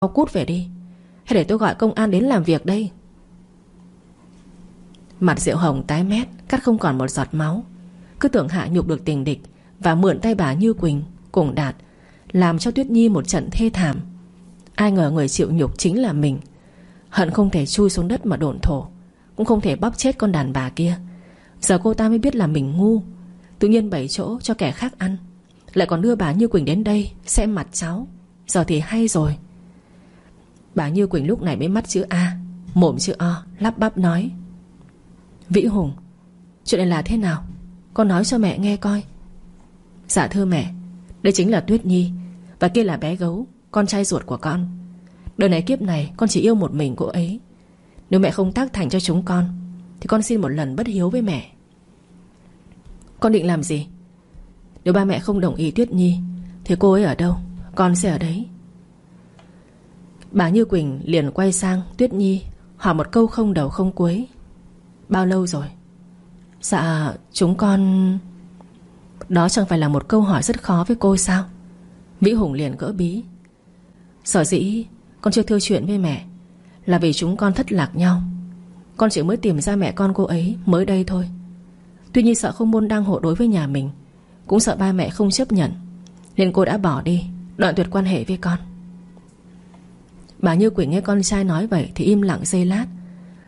Mau cút về đi. Hay để tôi gọi công an đến làm việc đây. Mặt Diệu Hồng tái mét, Cắt không còn một giọt máu. Cứ tưởng hạ nhục được tình địch Và mượn tay bà Như Quỳnh, Cùng Đạt, Làm cho Tuyết Nhi một trận thê thảm. Ai ngờ người chịu nhục chính là mình. Hận không thể chui xuống đất mà đồn thổ, Cũng không thể bóp chết con đàn bà kia. Giờ cô ta mới biết là mình ngu, Tự nhiên bảy chỗ cho kẻ khác ăn. Lại còn đưa bà Như Quỳnh đến đây, Xem mặt cháu. Giờ thì hay rồi. Bà Như Quỳnh lúc này mới mắt chữ A, Mồm chữ O, Lắp bắp nói. Vĩ Hùng, Chuyện này là thế nào? Con nói cho mẹ nghe coi. Dạ thưa mẹ, Đây chính là Tuyết Nhi, Và kia là bé gấu, Con trai ruột của con. Đời này kiếp này, con chỉ yêu một mình cô ấy. Nếu mẹ không tác thành cho chúng con, Thì con xin một lần bất hiếu với mẹ. Con định làm gì? Nếu ba mẹ không đồng ý Tuyết Nhi, Thì cô ấy ở đâu? Con sẽ ở đấy. Bà Như Quỳnh liền quay sang Tuyết Nhi, Hỏi một câu không đầu không cuối. Bao lâu rồi? Dạ chúng con Đó chẳng phải là một câu hỏi rất khó với cô sao? Vĩ Hùng liền gỡ bí. Sở dĩ con chưa thưa chuyện với mẹ Là vì chúng con thất lạc nhau. Con chỉ mới tìm ra mẹ con cô ấy Mới đây thôi. Tuy nhiên sợ không môn đang hộ đối với nhà mình, Cũng sợ ba mẹ không chấp nhận, Nên cô đã bỏ đi, Đoạn tuyệt quan hệ với con. Bà Như Quỳnh nghe con trai nói vậy Thì im lặng giây lát.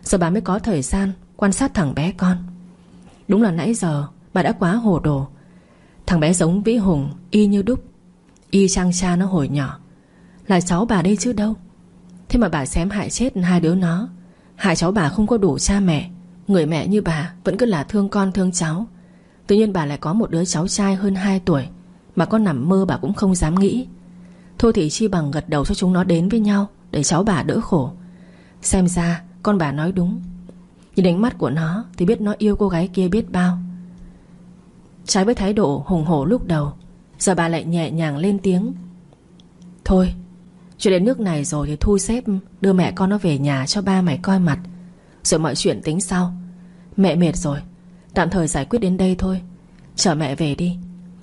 Rồi bà mới có thời gian quan sát thằng bé con. Đúng là nãy giờ, Bà đã quá hồ đồ. Thằng bé giống Vĩ Hùng, Y như đúc. Y chang cha nó hồi nhỏ. Là cháu bà đây chứ đâu? Thế mà bà xém hại chết hai đứa nó. Hại cháu bà không có đủ cha mẹ. Người mẹ như bà vẫn cứ là thương con thương cháu. Tự nhiên bà lại có một đứa cháu trai hơn 2 tuổi. Mà con nằm mơ bà cũng không dám nghĩ. Thôi thì chi bằng gật đầu cho chúng nó đến với nhau. Để cháu bà đỡ khổ. Xem ra, con bà nói đúng. Nhìn ánh mắt của nó Thì biết nó yêu cô gái kia biết bao. Trái với thái độ hùng hổ lúc đầu, Giờ bà lại nhẹ nhàng lên tiếng. Thôi, Chuyện đến nước này rồi thì thu xếp Đưa mẹ con nó về nhà cho ba mày coi mặt. Rồi mọi chuyện tính sau. Mẹ mệt rồi, Tạm thời giải quyết đến đây thôi. Chở mẹ về đi.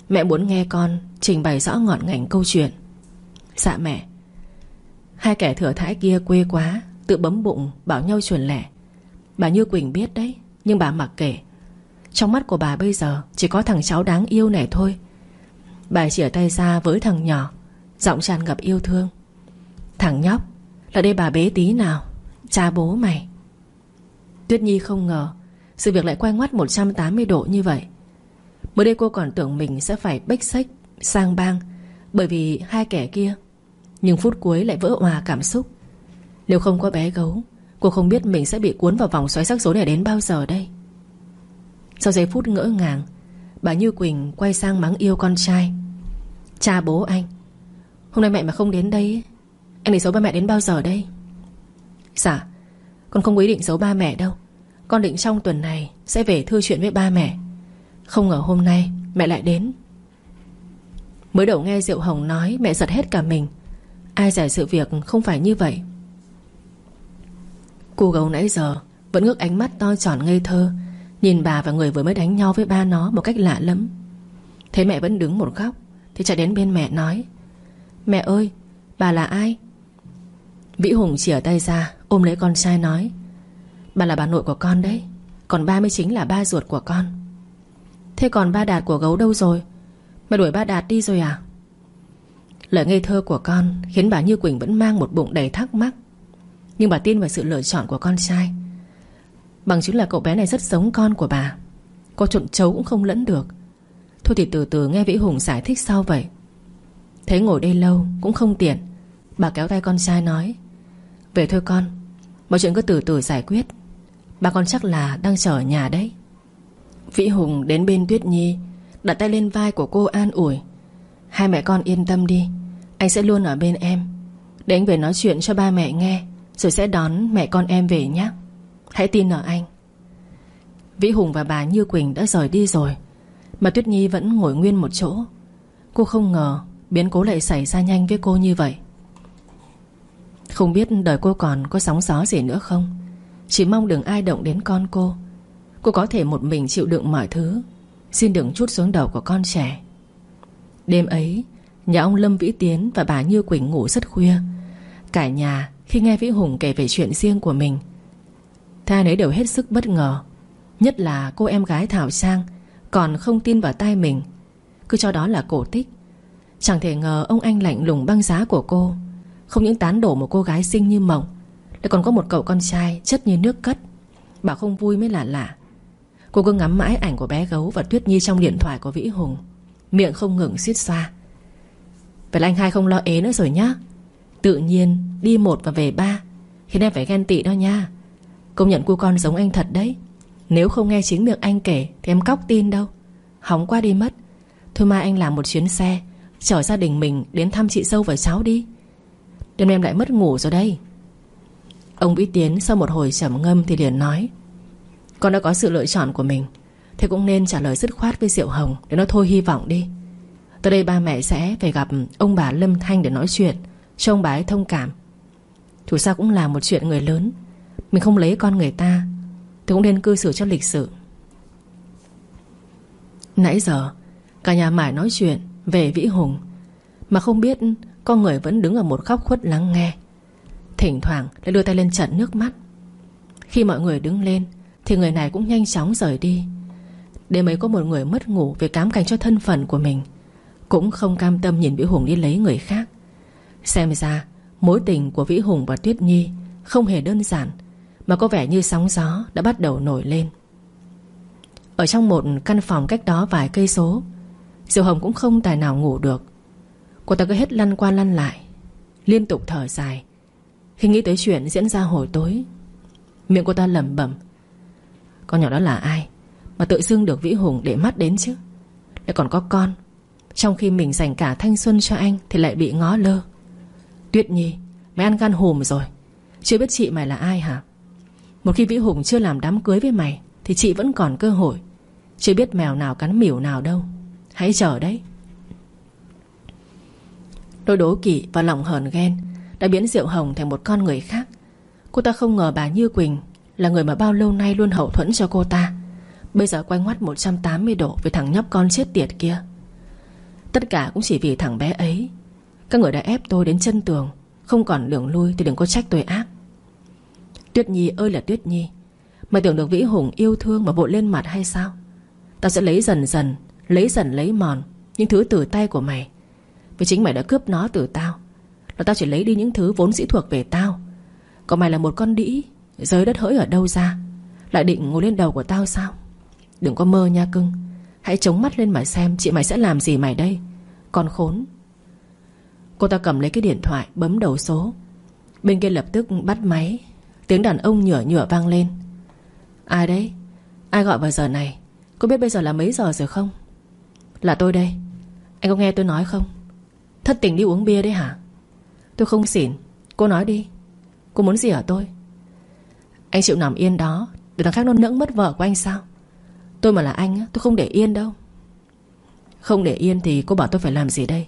Mẹ muốn nghe con trình bày rõ ngọn ngành câu chuyện. Dạ mẹ. Hai kẻ thừa thãi kia quê quá, Tự bấm bụng, bảo nhau chuẩn lẻ Bà Như Quỳnh biết đấy, Nhưng bà mặc kệ. Trong mắt của bà bây giờ, Chỉ có thằng cháu đáng yêu này thôi. Bà chỉa tay ra với thằng nhỏ, Giọng tràn ngập yêu thương. Thằng nhóc, Là đây bà bế tí nào, Cha bố mày. Tuyết Nhi không ngờ, Sự việc lại quay ngoắt 180 độ như vậy. Mới đây cô còn tưởng mình sẽ phải bách sách, Sang bang, Bởi vì hai kẻ kia nhưng phút cuối lại vỡ hòa cảm xúc. Nếu không có bé gấu, Cô không biết mình sẽ bị cuốn vào vòng xoáy sắc rối này đến bao giờ đây. Sau giây phút ngỡ ngàng, Bà Như Quỳnh quay sang mắng yêu con trai. Cha bố anh, Hôm nay mẹ mà không đến đây, Anh định giấu ba mẹ đến bao giờ đây? Dạ Con không ý định giấu ba mẹ đâu. Con định trong tuần này Sẽ về thư chuyện với ba mẹ. Không ngờ hôm nay mẹ lại đến. Mới đầu nghe Diệu Hồng nói Mẹ giật hết cả mình Ai giải sự việc không phải như vậy? Cô gấu nãy giờ Vẫn ngước ánh mắt to tròn ngây thơ, Nhìn bà và người vừa mới đánh nhau với ba nó Một cách lạ lắm Thế mẹ vẫn đứng một góc, Thì chạy đến bên mẹ nói, Mẹ ơi, bà là ai? Vĩ Hùng chỉ tay ra, Ôm lấy con trai nói, Bà là bà nội của con đấy, Còn ba mới chính là ba ruột của con. Thế còn ba đạt của gấu đâu rồi? Mày đuổi ba đạt đi rồi à? Lời ngây thơ của con Khiến bà Như Quỳnh vẫn mang một bụng đầy thắc mắc. Nhưng bà tin vào sự lựa chọn của con trai. Bằng chứng là cậu bé này rất giống con của bà. Có trộn chấu cũng không lẫn được. Thôi thì từ từ nghe Vĩ Hùng giải thích sau vậy. Thấy ngồi đây lâu Cũng không tiện. Bà kéo tay con trai nói, Về thôi con, Mọi chuyện cứ từ từ giải quyết. Bà con chắc là đang chờ ở nhà đấy. Vĩ Hùng đến bên Tuyết Nhi, Đặt tay lên vai của cô an ủi, Hai mẹ con yên tâm đi. Anh sẽ luôn ở bên em. Để anh về nói chuyện cho ba mẹ nghe, Rồi sẽ đón mẹ con em về nhé. Hãy tin ở anh. Vĩ Hùng và bà Như Quỳnh đã rời đi rồi, Mà Tuyết Nhi vẫn ngồi nguyên một chỗ. Cô không ngờ Biến cố lại xảy ra nhanh với cô như vậy. Không biết đời cô còn có sóng gió gì nữa không? Chỉ mong đừng ai động đến con cô. Cô có thể một mình chịu đựng mọi thứ. Xin đừng chút xuống đầu của con trẻ. Đêm ấy Nhà ông Lâm Vĩ Tiến và bà Như Quỳnh ngủ rất khuya. Cả nhà, khi nghe Vĩ Hùng kể về chuyện riêng của mình Thế ai nấy đều hết sức bất ngờ. Nhất là cô em gái Thảo Trang Còn không tin vào tai mình. Cứ cho đó là cổ tích. Chẳng thể ngờ ông anh lạnh lùng băng giá của cô. Không những tán đổ một cô gái xinh như mộng, Lại còn có một cậu con trai chất như nước cất. Bảo không vui mới là lạ. Cô cứ ngắm mãi ảnh của bé gấu Và Tuyết Nhi trong điện thoại của Vĩ Hùng. Miệng không ngừng suýt xoa. Vậy là anh hai không lo ế nữa rồi nhá. Tự nhiên, đi một và về ba, Khiến em phải ghen tị đó nha. Công nhận cô con giống anh thật đấy. Nếu không nghe chính miệng anh kể, Thì em cóc tin đâu. Hóng qua đi mất. Thôi mai anh làm một chuyến xe, Chở gia đình mình đến thăm chị sâu và cháu đi. Đêm em lại mất ngủ rồi đây. Ông Vĩ Tiến sau một hồi trầm ngâm Thì liền nói, Con đã có sự lựa chọn của mình, Thế cũng nên trả lời dứt khoát với Diệu Hồng Để nó thôi hy vọng đi. Tới đây ba mẹ sẽ phải gặp ông bà Lâm Thanh để nói chuyện, Cho ông bà ấy thông cảm. Dù sao cũng là một chuyện người lớn, Mình không lấy con người ta Thì cũng nên cư xử cho lịch sự. Nãy giờ, Cả nhà mải nói chuyện Về Vĩ Hùng, Mà không biết con người vẫn đứng ở một góc khuất lắng nghe. Thỉnh thoảng lại đưa tay lên trận nước mắt. Khi mọi người đứng lên, Thì người này cũng nhanh chóng rời đi. Để mới có một người mất ngủ Vì cám cảnh cho thân phận của mình. Cũng không cam tâm nhìn Vĩ Hùng đi lấy người khác. Xem ra, Mối tình của Vĩ Hùng và Tuyết Nhi Không hề đơn giản, Mà có vẻ như sóng gió đã bắt đầu nổi lên. Ở trong một căn phòng cách đó vài cây số, Diệu Hồng cũng không tài nào ngủ được. Cô ta cứ hết lăn qua lăn lại, Liên tục thở dài. Khi nghĩ tới chuyện diễn ra hồi tối, Miệng cô ta lẩm bẩm, Con nhỏ đó là ai Mà tự xưng được Vĩ Hùng để mắt đến chứ? Lại còn có con trong khi mình dành cả thanh xuân cho anh Thì lại bị ngó lơ. Tuyết Nhi, Mày ăn gan hùm rồi. Chưa biết chị mày là ai hả? Một khi Vĩ Hùng chưa làm đám cưới với mày, Thì chị vẫn còn cơ hội. Chưa biết mèo nào cắn miểu nào đâu. Hãy chờ đấy. Đôi đố kỵ và lòng hờn ghen Đã biến Diệu Hồng thành một con người khác. Cô ta không ngờ bà Như Quỳnh Là người mà bao lâu nay luôn hậu thuẫn cho cô ta. Bây giờ quay ngoắt 180 độ Về thằng nhóc con chết tiệt kia. Tất cả cũng chỉ vì thằng bé ấy. Các người đã ép tôi đến chân tường, Không còn đường lui thì đừng có trách tôi ác. Tuyết Nhi ơi là Tuyết Nhi, Mày tưởng được Vĩ Hùng yêu thương mà vội lên mặt hay sao? Tao sẽ lấy dần dần, Lấy dần lấy mòn Những thứ từ tay của mày. Vì chính mày đã cướp nó từ tao, Là tao chỉ lấy đi những thứ vốn dĩ thuộc về tao. Còn mày là một con đĩ, Giới đất hỡi ở đâu ra? Lại định ngồi lên đầu của tao sao? Đừng có mơ nha cưng. Hãy chống mắt lên mà xem chị mày sẽ làm gì mày đây. Con khốn. Cô ta cầm lấy cái điện thoại, bấm đầu số. Bên kia lập tức bắt máy. Tiếng đàn ông nhửa nhửa vang lên. Ai đấy? Ai gọi vào giờ này? Cô biết bây giờ là mấy giờ rồi không? Là tôi đây. Anh có nghe tôi nói không? Thất tình đi uống bia đấy hả? Tôi không xỉn. Cô nói đi. Cô muốn gì ở tôi? Anh chịu nằm yên đó. Để thằng khác nó nỡ mất vợ của anh sao? Tôi mà là anh tôi không để yên đâu. Không để yên thì cô bảo tôi phải làm gì đây?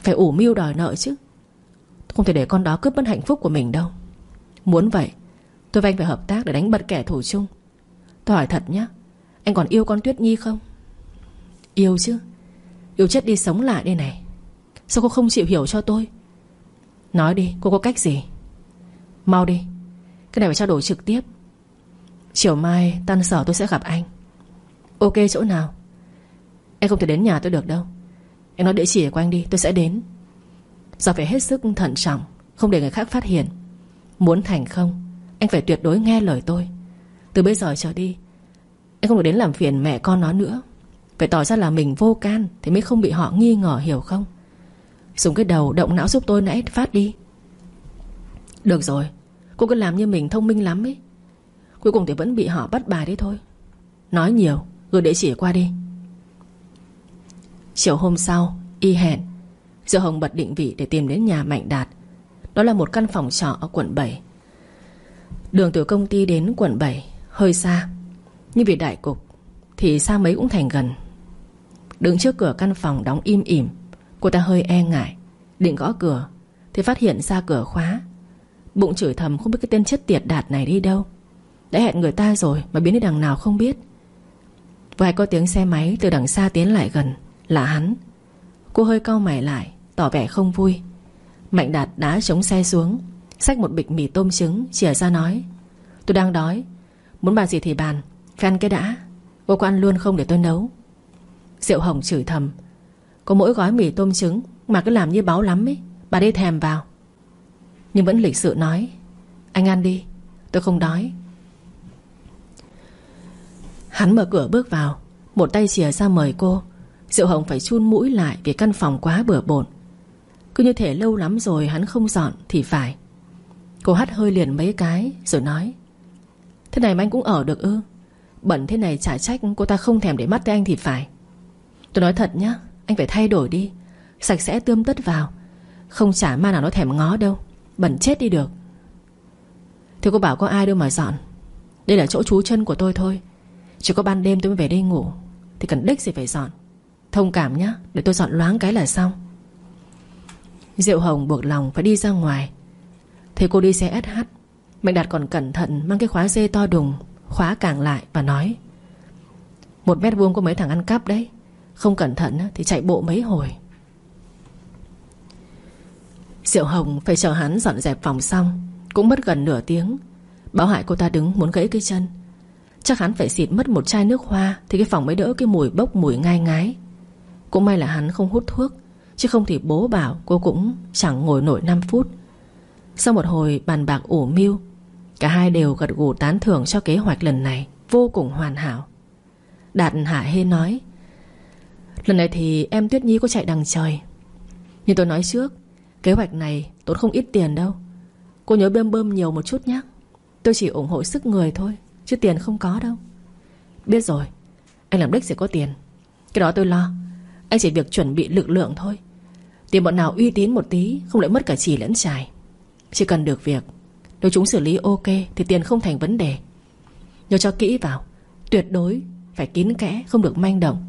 Phải ủ mưu đòi nợ chứ. Không thể để con đó cướp mất hạnh phúc của mình đâu. Muốn vậy, Tôi và anh phải hợp tác để đánh bật kẻ thù chung. Tôi hỏi thật nhé Anh còn yêu con Tuyết Nhi không? Yêu chứ. Yêu chết đi sống lại đây này. Sao cô không chịu hiểu cho tôi? Nói đi, cô có cách gì? Mau đi, Cái này phải trao đổi trực tiếp. Chiều mai tan sở tôi sẽ gặp anh. Ok chỗ nào? Em không thể đến nhà tôi được đâu. Em nói địa chỉ của anh đi, tôi sẽ đến. Giờ phải hết sức thận trọng, Không để người khác phát hiện. Muốn thành không, Anh phải tuyệt đối nghe lời tôi. Từ bây giờ trở đi Anh không được đến làm phiền mẹ con nó nữa. Phải tỏ ra là mình vô can Thì mới không bị họ nghi ngờ, hiểu không? Dùng cái đầu động não giúp tôi nãy phát đi. Được rồi, Cô cứ làm như mình thông minh lắm ấy. Cuối cùng thì vẫn bị họ bắt bài đấy thôi. Nói nhiều. Gửi địa chỉ qua đi. Chiều hôm sau, Y hẹn. Diệu Hồng bật định vị để tìm đến nhà Mạnh Đạt. Đó là một căn phòng trọ ở quận 7 Đường từ công ty đến quận 7 Hơi xa. Nhưng vì đại cục, Thì xa mấy cũng thành gần. Đứng trước cửa căn phòng đóng im ỉm, Cô ta hơi e ngại. Định gõ cửa, Thì phát hiện ra cửa khóa. Bụng chửi thầm không biết cái tên chất tiệt đạt này đi đâu. Đã hẹn người ta rồi Mà biến đi đằng nào không biết. Vài có tiếng xe máy từ đằng xa tiến lại gần, Là hắn. Cô hơi cau mày lại, Tỏ vẻ không vui. Mạnh Đạt đã chống xe xuống, Xách một bịch mì tôm trứng, Chìa ra nói, Tôi đang đói. Muốn bàn gì thì bàn Phải ăn cái đã. Cô có ăn luôn không để tôi nấu? Diệu Hồng chửi thầm, Có mỗi gói mì tôm trứng Mà cứ làm như báo lắm ấy, Bà đi thèm vào. Nhưng vẫn lịch sự nói, Anh ăn đi, Tôi không đói. Hắn mở cửa bước vào, Một tay chìa ra mời cô. Diệu Hồng phải chun mũi lại Vì căn phòng quá bừa bộn. Cứ như thể lâu lắm rồi hắn không dọn Thì phải. Cô hắt hơi liền mấy cái Rồi nói, Thế này mà anh cũng ở được ư? Bẩn thế này chả trách cô ta không thèm để mắt tới anh thì phải. Tôi nói thật nhá, Anh phải thay đổi đi. Sạch sẽ tươm tất vào. Không chả ma nào nó thèm ngó đâu. Bẩn chết đi được. Thì cô bảo có ai đâu mà dọn. Đây là chỗ trú chân của tôi thôi. Chỉ có ban đêm tôi mới về đây ngủ. Thì cần đích gì phải dọn? Thông cảm nhá, Để tôi dọn loáng cái là xong. Diệu Hồng buộc lòng phải đi ra ngoài. Thì cô đi xe SH Mạnh Đạt còn cẩn thận mang cái khóa dê to đùng, Khóa càng lại và nói, Một mét vuông có mấy thằng ăn cắp đấy. Không cẩn thận thì chạy bộ mấy hồi. Diệu Hồng phải chờ hắn dọn dẹp phòng xong, Cũng mất gần nửa tiếng. Báo hại cô ta đứng muốn gãy cái chân. Chắc hắn phải xịt mất một chai nước hoa Thì cái phòng mới đỡ cái mùi bốc mùi ngai ngái. Cũng may là hắn không hút thuốc, Chứ không thì bố bảo cô cũng chẳng ngồi nổi 5 phút. Sau một hồi bàn bạc ủ mưu, Cả hai đều gật gù tán thưởng cho kế hoạch lần này, Vô cùng hoàn hảo. Đạt hạ hê nói, Lần này thì em Tuyết Nhi có chạy đằng trời. Như tôi nói trước, Kế hoạch này tốn không ít tiền đâu. Cô nhớ bơm bơm nhiều một chút nhé Tôi chỉ ủng hộ sức người thôi. Chứ tiền không có đâu. Biết rồi, Anh làm đích sẽ có tiền. Cái đó tôi lo. Anh chỉ việc chuẩn bị lực lượng thôi. Tìm bọn nào uy tín một tí, Không lại mất cả chỉ lẫn trải. Chỉ cần được việc, Nếu chúng xử lý ok Thì tiền không thành vấn đề. Nhớ cho kỹ vào, Tuyệt đối phải kín kẽ, Không được manh động.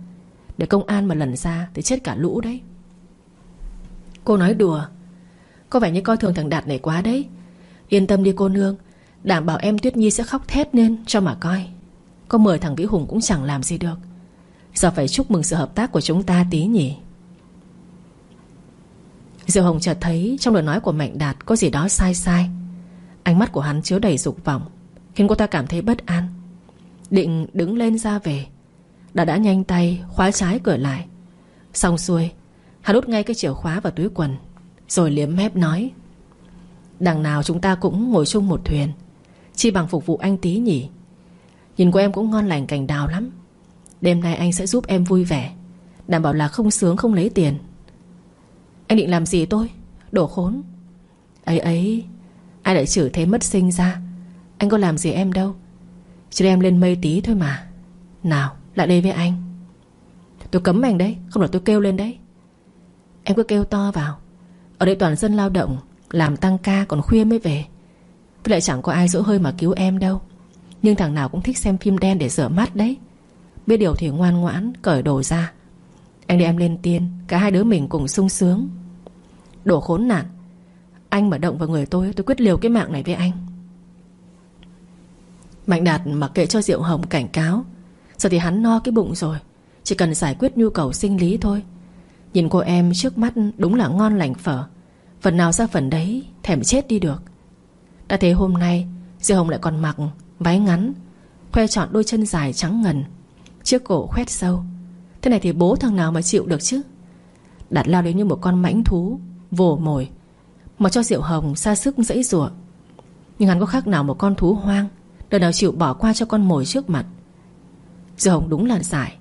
Để công an mà lần ra Thì chết cả lũ đấy. Cô nói đùa, Có vẻ như coi thường thằng Đạt này quá đấy. Yên tâm đi cô nương Đảm bảo em Tuyết Nhi sẽ khóc thét lên cho mà coi. Có mời thằng Vĩ Hùng cũng chẳng làm gì được. Giờ phải chúc mừng sự hợp tác của chúng ta tí nhỉ? Diệu Hồng chợt thấy Trong lời nói của Mạnh Đạt có gì đó sai sai. Ánh mắt của hắn chứa đầy dục vọng, Khiến cô ta cảm thấy bất an. Định đứng lên ra về. Đã đã nhanh tay khóa trái cửa lại. Xong xuôi, Hắn đút ngay cái chìa khóa vào túi quần, Rồi liếm mép nói, Đằng nào chúng ta cũng ngồi chung một thuyền Chi bằng phục vụ anh tí nhỉ? Nhìn của em cũng ngon lành cành đào lắm. Đêm nay anh sẽ giúp em vui vẻ, Đảm bảo là không sướng, không lấy tiền. Anh định làm gì tôi? Đổ khốn. Ấy ấy, Ai lại chửi thế mất sinh ra? Anh có làm gì em đâu. Chỉ em lên mây tí thôi mà. Nào, lại đây với anh. Tôi cấm anh đấy, Không là tôi kêu lên đấy. Em cứ kêu to vào. Ở đây toàn dân lao động, Làm tăng ca còn khuya mới về. Với lại chẳng có ai dỗ hơi mà cứu em đâu. Nhưng thằng nào cũng thích xem phim đen để rửa mắt đấy. Biết điều thì ngoan ngoãn, Cởi đồ ra. Anh đi em lên tiên, Cả hai đứa mình cùng sung sướng. Đồ khốn nạn. Anh mà động vào người tôi Tôi quyết liều cái mạng này với anh. Mạnh Đạt mặc kệ cho Diệu Hồng cảnh cáo, Giờ thì hắn no cái bụng rồi. Chỉ cần giải quyết nhu cầu sinh lý thôi. Nhìn cô em trước mắt đúng là ngon lành phở. Phần nào ra phần đấy, Thèm chết đi được. Đã thế hôm nay Diệu Hồng lại còn mặc váy ngắn, Khoe trọn đôi chân dài trắng ngần. Chiếc cổ khoét sâu. Thế này thì bố thằng nào mà chịu được chứ? Đạt lao đến như một con mãnh thú, Vồ mồi, Mà cho Diệu Hồng xa sức dãy rủa. Nhưng hắn có khác nào một con thú hoang, Đời nào chịu bỏ qua cho con mồi trước mặt? Diệu Hồng đúng là giải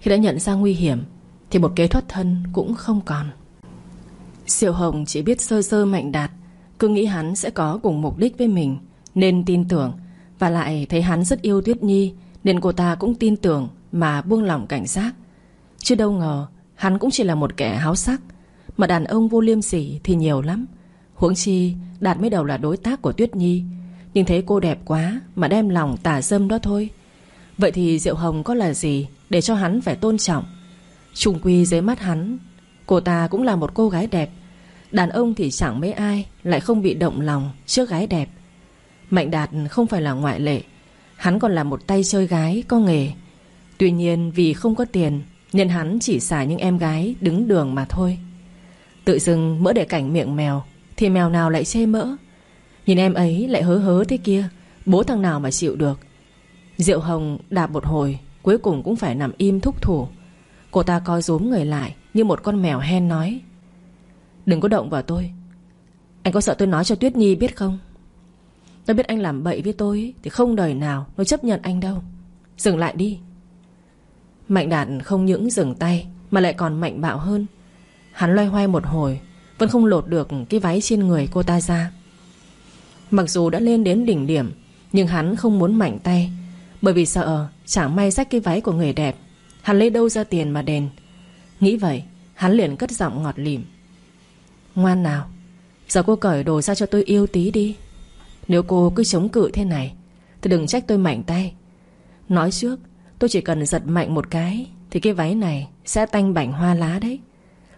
Khi đã nhận ra nguy hiểm, Thì một kế thoát thân cũng không còn. Diệu Hồng chỉ biết sơ sơ mạnh đạt cứ nghĩ hắn sẽ có cùng mục đích với mình, Nên tin tưởng. Và lại thấy hắn rất yêu Tuyết Nhi, Nên cô ta cũng tin tưởng Mà buông lỏng cảnh giác. Chứ đâu ngờ, Hắn cũng chỉ là một kẻ háo sắc. Mà đàn ông vô liêm sỉ thì nhiều lắm. Huống chi, Đạt mới đầu là đối tác của Tuyết Nhi. Nhưng thấy cô đẹp quá Mà đem lòng tả dâm đó thôi. Vậy thì Diệu Hồng có là gì Để cho hắn phải tôn trọng? Trung quy dưới mắt hắn, Cô ta cũng là một cô gái đẹp Đàn ông thì chẳng mấy ai, Lại không bị động lòng trước gái đẹp. Mạnh Đạt không phải là ngoại lệ, Hắn còn là một tay chơi gái có nghề. Tuy nhiên vì không có tiền Nên hắn chỉ xài những em gái đứng đường mà thôi. Tự dưng mỡ để cảnh miệng mèo Thì mèo nào lại chê mỡ? Nhìn em ấy lại hớ hớ thế kia, Bố thằng nào mà chịu được? Diệu Hồng đạp một hồi, Cuối cùng cũng phải nằm im thúc thủ. Cô ta coi rúm người lại Như một con mèo hen nói. Đừng có động vào tôi. Anh có sợ tôi nói cho Tuyết Nhi biết không? Tôi biết anh làm bậy với tôi Thì không đời nào tôi chấp nhận anh đâu. Dừng lại đi. Mạnh đạt không những dừng tay, Mà lại còn mạnh bạo hơn. Hắn loay hoay một hồi, Vẫn không lột được cái váy trên người cô ta ra. Mặc dù đã lên đến đỉnh điểm, Nhưng hắn không muốn mạnh tay, Bởi vì sợ chẳng may sách cái váy của người đẹp, Hắn lấy đâu ra tiền mà đền. Nghĩ vậy, Hắn liền cất giọng ngọt lìm Ngoan nào, Giờ cô cởi đồ ra cho tôi yêu tí đi. Nếu cô cứ chống cự thế này, Thì đừng trách tôi mạnh tay. Nói trước, Tôi chỉ cần giật mạnh một cái, Thì cái váy này sẽ tanh bảnh hoa lá đấy.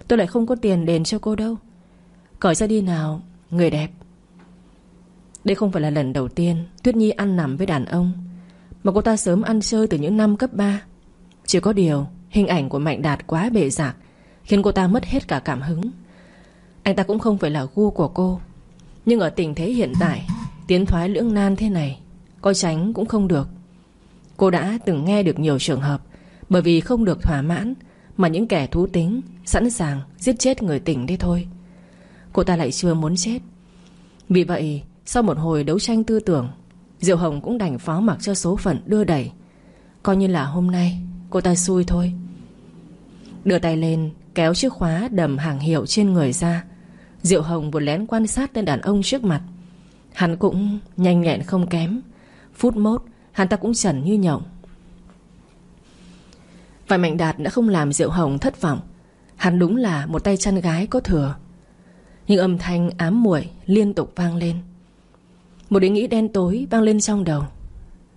Tôi lại không có tiền đền cho cô đâu. Cởi ra đi nào, Người đẹp. Đây không phải là lần đầu tiên Tuyết Nhi ăn nằm với đàn ông, Mà cô ta sớm ăn chơi từ những năm cấp 3 Chỉ có điều Hình ảnh của Mạnh Đạt quá bệ rạc Khiến cô ta mất hết cả cảm hứng. Anh ta cũng không phải là gu của cô. Nhưng ở tình thế hiện tại, Tiến thoái lưỡng nan thế này, Có tránh cũng không được. Cô đã từng nghe được nhiều trường hợp, Bởi vì không được thỏa mãn, Mà những kẻ thú tính, Sẵn sàng giết chết người tình đi thôi. Cô ta lại chưa muốn chết. Vì vậy, sau một hồi đấu tranh tư tưởng, Diệu Hồng cũng đành phó mặc cho số phận đưa đẩy. Coi như là hôm nay, Cô ta xui thôi. Đưa tay lên, kéo chiếc khóa đầm hàng hiệu trên người ra. Diệu Hồng vừa lén quan sát tên đàn ông trước mặt. Hắn cũng nhanh nhẹn không kém. Phút mốt, Hắn ta cũng trần như nhộng. Vậy Mạnh Đạt đã không làm Diệu Hồng thất vọng. Hắn đúng là một tay chăn gái có thừa. Nhưng âm thanh ám muội liên tục vang lên. Một ý nghĩ đen tối vang lên trong đầu.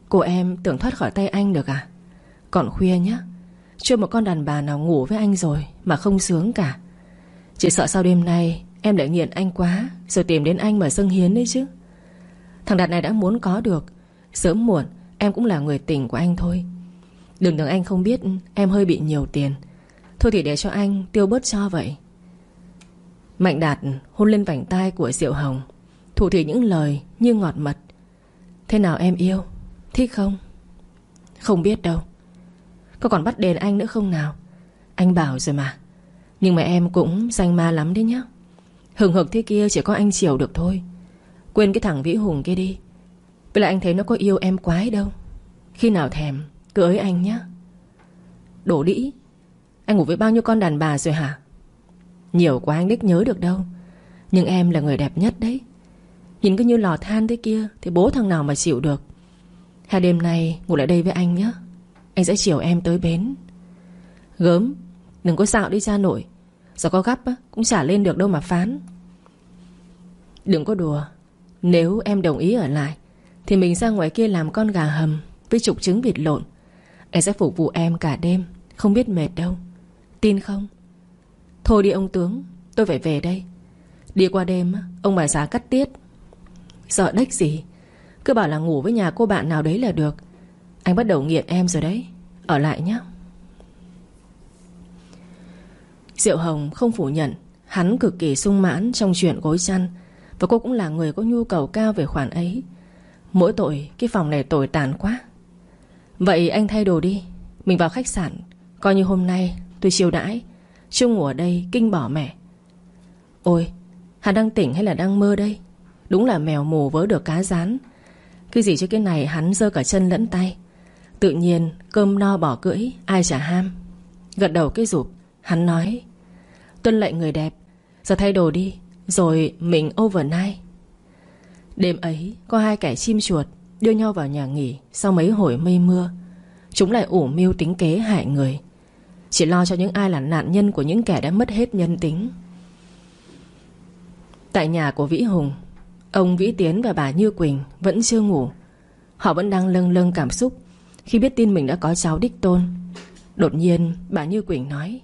Cô em tưởng thoát khỏi tay anh được à? Còn khuya nhé Chưa một con đàn bà nào ngủ với anh rồi Mà không sướng cả. Chỉ sợ sau đêm nay Em lại nghiện anh quá Rồi tìm đến anh mà dâng hiến đấy chứ. Thằng Đạt này đã muốn có được. Sớm muộn, Em cũng là người tình của anh thôi. Đừng tưởng anh không biết, Em hơi bị nhiều tiền. Thôi thì để cho anh tiêu bớt cho vậy. Mạnh đạt hôn lên vành tai của Diệu Hồng Thủ thì những lời như ngọt mật. Thế nào em yêu? Thích không? Không biết đâu. Có còn bắt đền anh nữa không nào? Anh bảo rồi mà. Nhưng mà em cũng danh ma lắm đấy nhá. Hừng hực thế kia chỉ có anh chiều được thôi. Quên cái thằng Vĩ Hùng kia đi. Với lại anh thấy nó có yêu em quái đâu. Khi nào thèm, cứ anh nhé Đổ đĩ. Anh ngủ với bao nhiêu con đàn bà rồi hả? Nhiều quá anh đích nhớ được đâu. Nhưng em là người đẹp nhất đấy. Nhìn cứ như lò than thế kia Thì bố thằng nào mà chịu được. Hai đêm nay ngủ lại đây với anh nhé Anh sẽ chiều em tới bến. Gớm, Đừng có xạo đi cha nội. Giờ có gấp cũng chả lên được đâu mà phán. Đừng có đùa. Nếu em đồng ý ở lại, Thì mình ra ngoài kia làm con gà hầm Với trục trứng vịt lộn. Anh sẽ phục vụ em cả đêm, Không biết mệt đâu. Tin không? Thôi đi ông tướng, Tôi phải về đây. Đi qua đêm Ông bà già cắt tiết. Sợ đếch gì? Cứ bảo là ngủ với nhà cô bạn nào đấy là được. Anh bắt đầu nghiện em rồi đấy. Ở lại nhé Diệu Hồng không phủ nhận, Hắn cực kỳ sung mãn trong chuyện gối chăn, Và cô cũng là người có nhu cầu cao về khoản ấy. Mỗi tội, Cái phòng này tồi tàn quá. Vậy anh thay đồ đi, Mình vào khách sạn, Coi như hôm nay tôi chiêu đãi Chung ngủ ở đây kinh bỏ mẹ. Ôi Hắn đang tỉnh hay là đang mơ đây? Đúng là mèo mù vớ được cá rán. Cái gì chứ cái này hắn giơ cả chân lẫn tay. Tự nhiên cơm no bỏ cưỡi, Ai chả ham. Gật đầu cái rụp. Hắn nói, Tuân lệnh người đẹp, Giờ thay đồ đi, Rồi mình overnight. Đêm ấy, có hai kẻ chim chuột Đưa nhau vào nhà nghỉ Sau mấy hồi mây mưa. Chúng lại ủ mưu tính kế hại người. Chỉ lo cho những ai là nạn nhân Của những kẻ đã mất hết nhân tính. Tại nhà của Vĩ Hùng, Ông Vĩ Tiến và bà Như Quỳnh Vẫn chưa ngủ. Họ vẫn đang lâng lâng cảm xúc Khi biết tin mình đã có cháu đích tôn. Đột nhiên, bà Như Quỳnh nói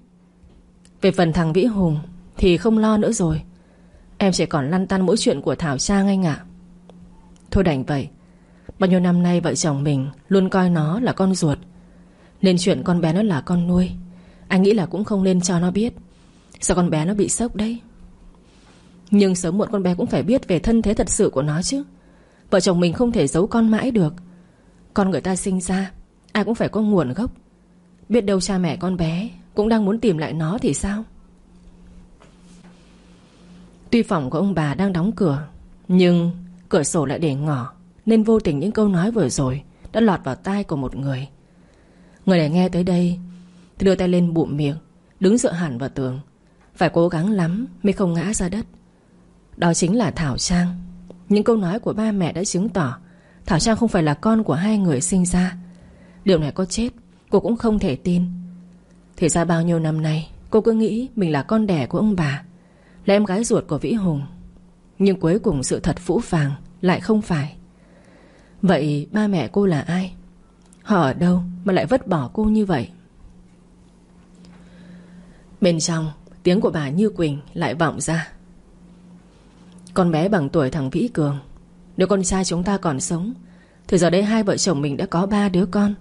về phần thằng Vĩ Hùng Thì không lo nữa rồi. Em chỉ còn lăn tăn mỗi chuyện của Thảo Trang anh ạ. Thôi đành vậy. Bao nhiêu năm nay vợ chồng mình Luôn coi nó là con ruột. Nên chuyện con bé nó là con nuôi. Anh nghĩ là cũng không nên cho nó biết. Sao con bé nó bị sốc đấy? Nhưng sớm muộn con bé cũng phải biết Về thân thế thật sự của nó chứ. Vợ chồng mình không thể giấu con mãi được. Con người ta sinh ra, Ai cũng phải có nguồn gốc. Biết đâu cha mẹ con bé cũng đang muốn tìm lại nó thì sao? Tuy phòng của ông bà đang đóng cửa, Nhưng cửa sổ lại để ngỏ, Nên vô tình những câu nói vừa rồi Đã lọt vào tai của một người. Người này nghe tới đây, Thì đưa tay lên bụng miệng, Đứng dựa hẳn vào tường. Phải cố gắng lắm mới không ngã ra đất. Đó chính là Thảo Trang. Những câu nói của ba mẹ đã chứng tỏ Thảo Trang không phải là con của hai người sinh ra. Điều này có chết, Cô cũng không thể tin. Thì ra bao nhiêu năm nay, Cô cứ nghĩ mình là con đẻ của ông bà, Là em gái ruột của Vĩ Hùng. Nhưng cuối cùng sự thật phũ phàng Lại không phải. Vậy ba mẹ cô là ai? Họ ở đâu mà lại vứt bỏ cô như vậy? Bên trong, Tiếng của bà Như Quỳnh lại vọng ra. Con bé bằng tuổi thằng Vĩ Cường Nếu con trai chúng ta còn sống. Thì giờ đây hai vợ chồng mình đã có ba đứa con.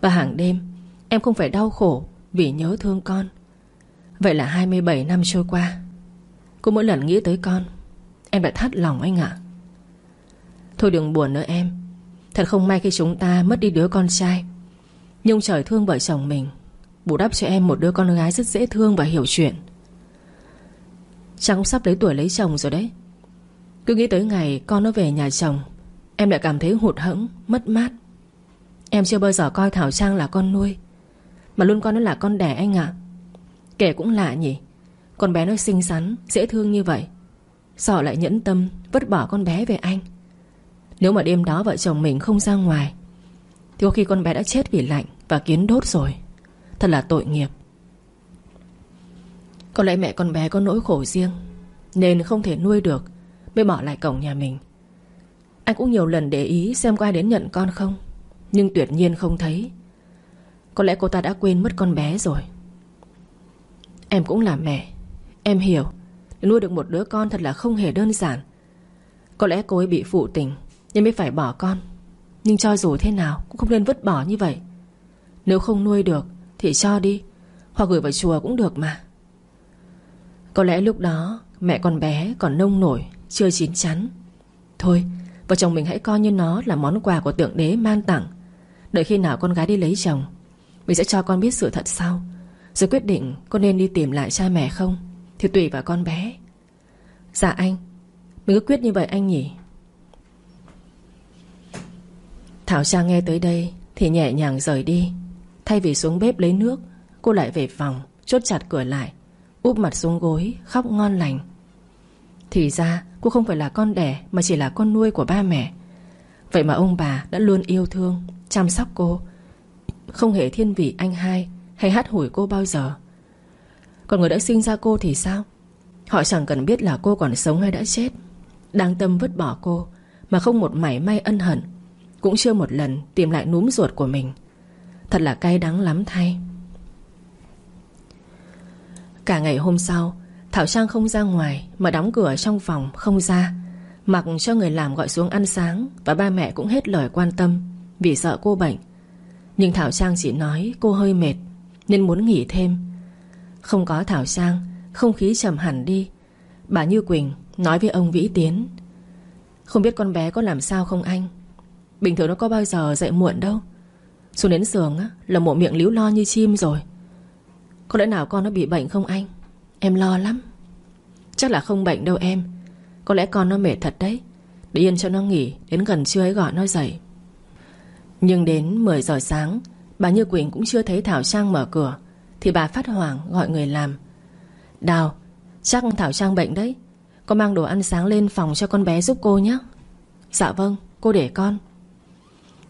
Và hàng đêm, Em không phải đau khổ vì nhớ thương con. Vậy là 27 năm trôi qua. Cô mỗi lần nghĩ tới con Em lại thắt lòng anh ạ. Thôi đừng buồn nữa em. Thật không may khi chúng ta mất đi đứa con trai. Nhưng trời thương vợ chồng mình Bù đắp cho em một đứa con gái rất dễ thương và hiểu chuyện. Trang cũng sắp lấy tuổi lấy chồng rồi đấy. Cứ nghĩ tới ngày con nó về nhà chồng Em lại cảm thấy hụt hẫng, mất mát. Em chưa bao giờ coi Thảo Trang là con nuôi. Mà luôn coi nó là con đẻ anh ạ. Kể cũng lạ nhỉ. Con bé nó xinh xắn, dễ thương như vậy. Sao lại nhẫn tâm Vứt bỏ con bé về anh? Nếu mà đêm đó vợ chồng mình không ra ngoài Thì có khi con bé đã chết vì lạnh Và kiến đốt rồi. Thật là tội nghiệp. Có lẽ mẹ con bé có nỗi khổ riêng Nên không thể nuôi được Mới bỏ lại cổng nhà mình. Anh cũng nhiều lần để ý xem có ai đến nhận con không Nhưng tuyệt nhiên không thấy. Có lẽ cô ta đã quên mất con bé rồi. Em cũng là mẹ. Em hiểu, Nuôi được một đứa con thật là không hề đơn giản. Có lẽ cô ấy bị phụ tình, Nhưng mới phải bỏ con. Nhưng cho dù thế nào, cũng không nên vứt bỏ như vậy. Nếu không nuôi được, Thì cho đi, Hoặc gửi vào chùa cũng được mà. Có lẽ lúc đó, Mẹ con bé còn nông nổi, Chưa chín chắn. Thôi, Vợ chồng mình hãy coi như nó là món quà của tượng đế man tặng. Đợi khi nào con gái đi lấy chồng mình sẽ cho con biết sự thật sau. Rồi quyết định con nên đi tìm lại cha mẹ không? Thì tùy vào con bé. Dạ anh. Mình cứ quyết như vậy anh nhỉ? Thảo Trang nghe tới đây Thì nhẹ nhàng rời đi. Thay vì xuống bếp lấy nước, Cô lại về phòng, Chốt chặt cửa lại, Úp mặt xuống gối, Khóc ngon lành. Thì ra, cô không phải là con đẻ Mà chỉ là con nuôi của ba mẹ. Vậy mà ông bà đã luôn yêu thương, Chăm sóc cô không hề thiên vị anh hai Hay hát hủi cô bao giờ. Còn người đã sinh ra cô thì sao? Họ chẳng cần biết là cô còn sống hay đã chết. Đang tâm vứt bỏ cô, Mà không một mảy may ân hận, Cũng chưa một lần tìm lại núm ruột của mình. Thật là cay đắng lắm thay. Cả ngày hôm sau, Thảo Trang không ra ngoài Mà đóng cửa trong phòng không ra, Mặc cho người làm gọi xuống ăn sáng Và ba mẹ cũng hết lời quan tâm Vì sợ cô bệnh. Nhưng Thảo Trang chỉ nói cô hơi mệt Nên muốn nghỉ thêm. Không có Thảo Trang Không khí trầm hẳn đi. Bà Như Quỳnh nói với ông Vĩ Tiến Không biết con bé có làm sao không anh? Bình thường nó có bao giờ dậy muộn đâu. Xuống đến giường á, là một miệng líu lo như chim rồi. Có lẽ nào con nó bị bệnh không anh? Em lo lắm. Chắc là không bệnh đâu em. Có lẽ con nó mệt thật đấy. Để yên cho nó nghỉ Đến gần trưa ấy gọi nó dậy. Nhưng đến 10 giờ sáng, Bà Như Quỳnh cũng chưa thấy Thảo Trang mở cửa, Thì bà phát hoảng gọi người làm. Đào, Chắc Thảo Trang bệnh đấy, Con mang đồ ăn sáng lên phòng cho con bé giúp cô nhé. Dạ vâng cô để con.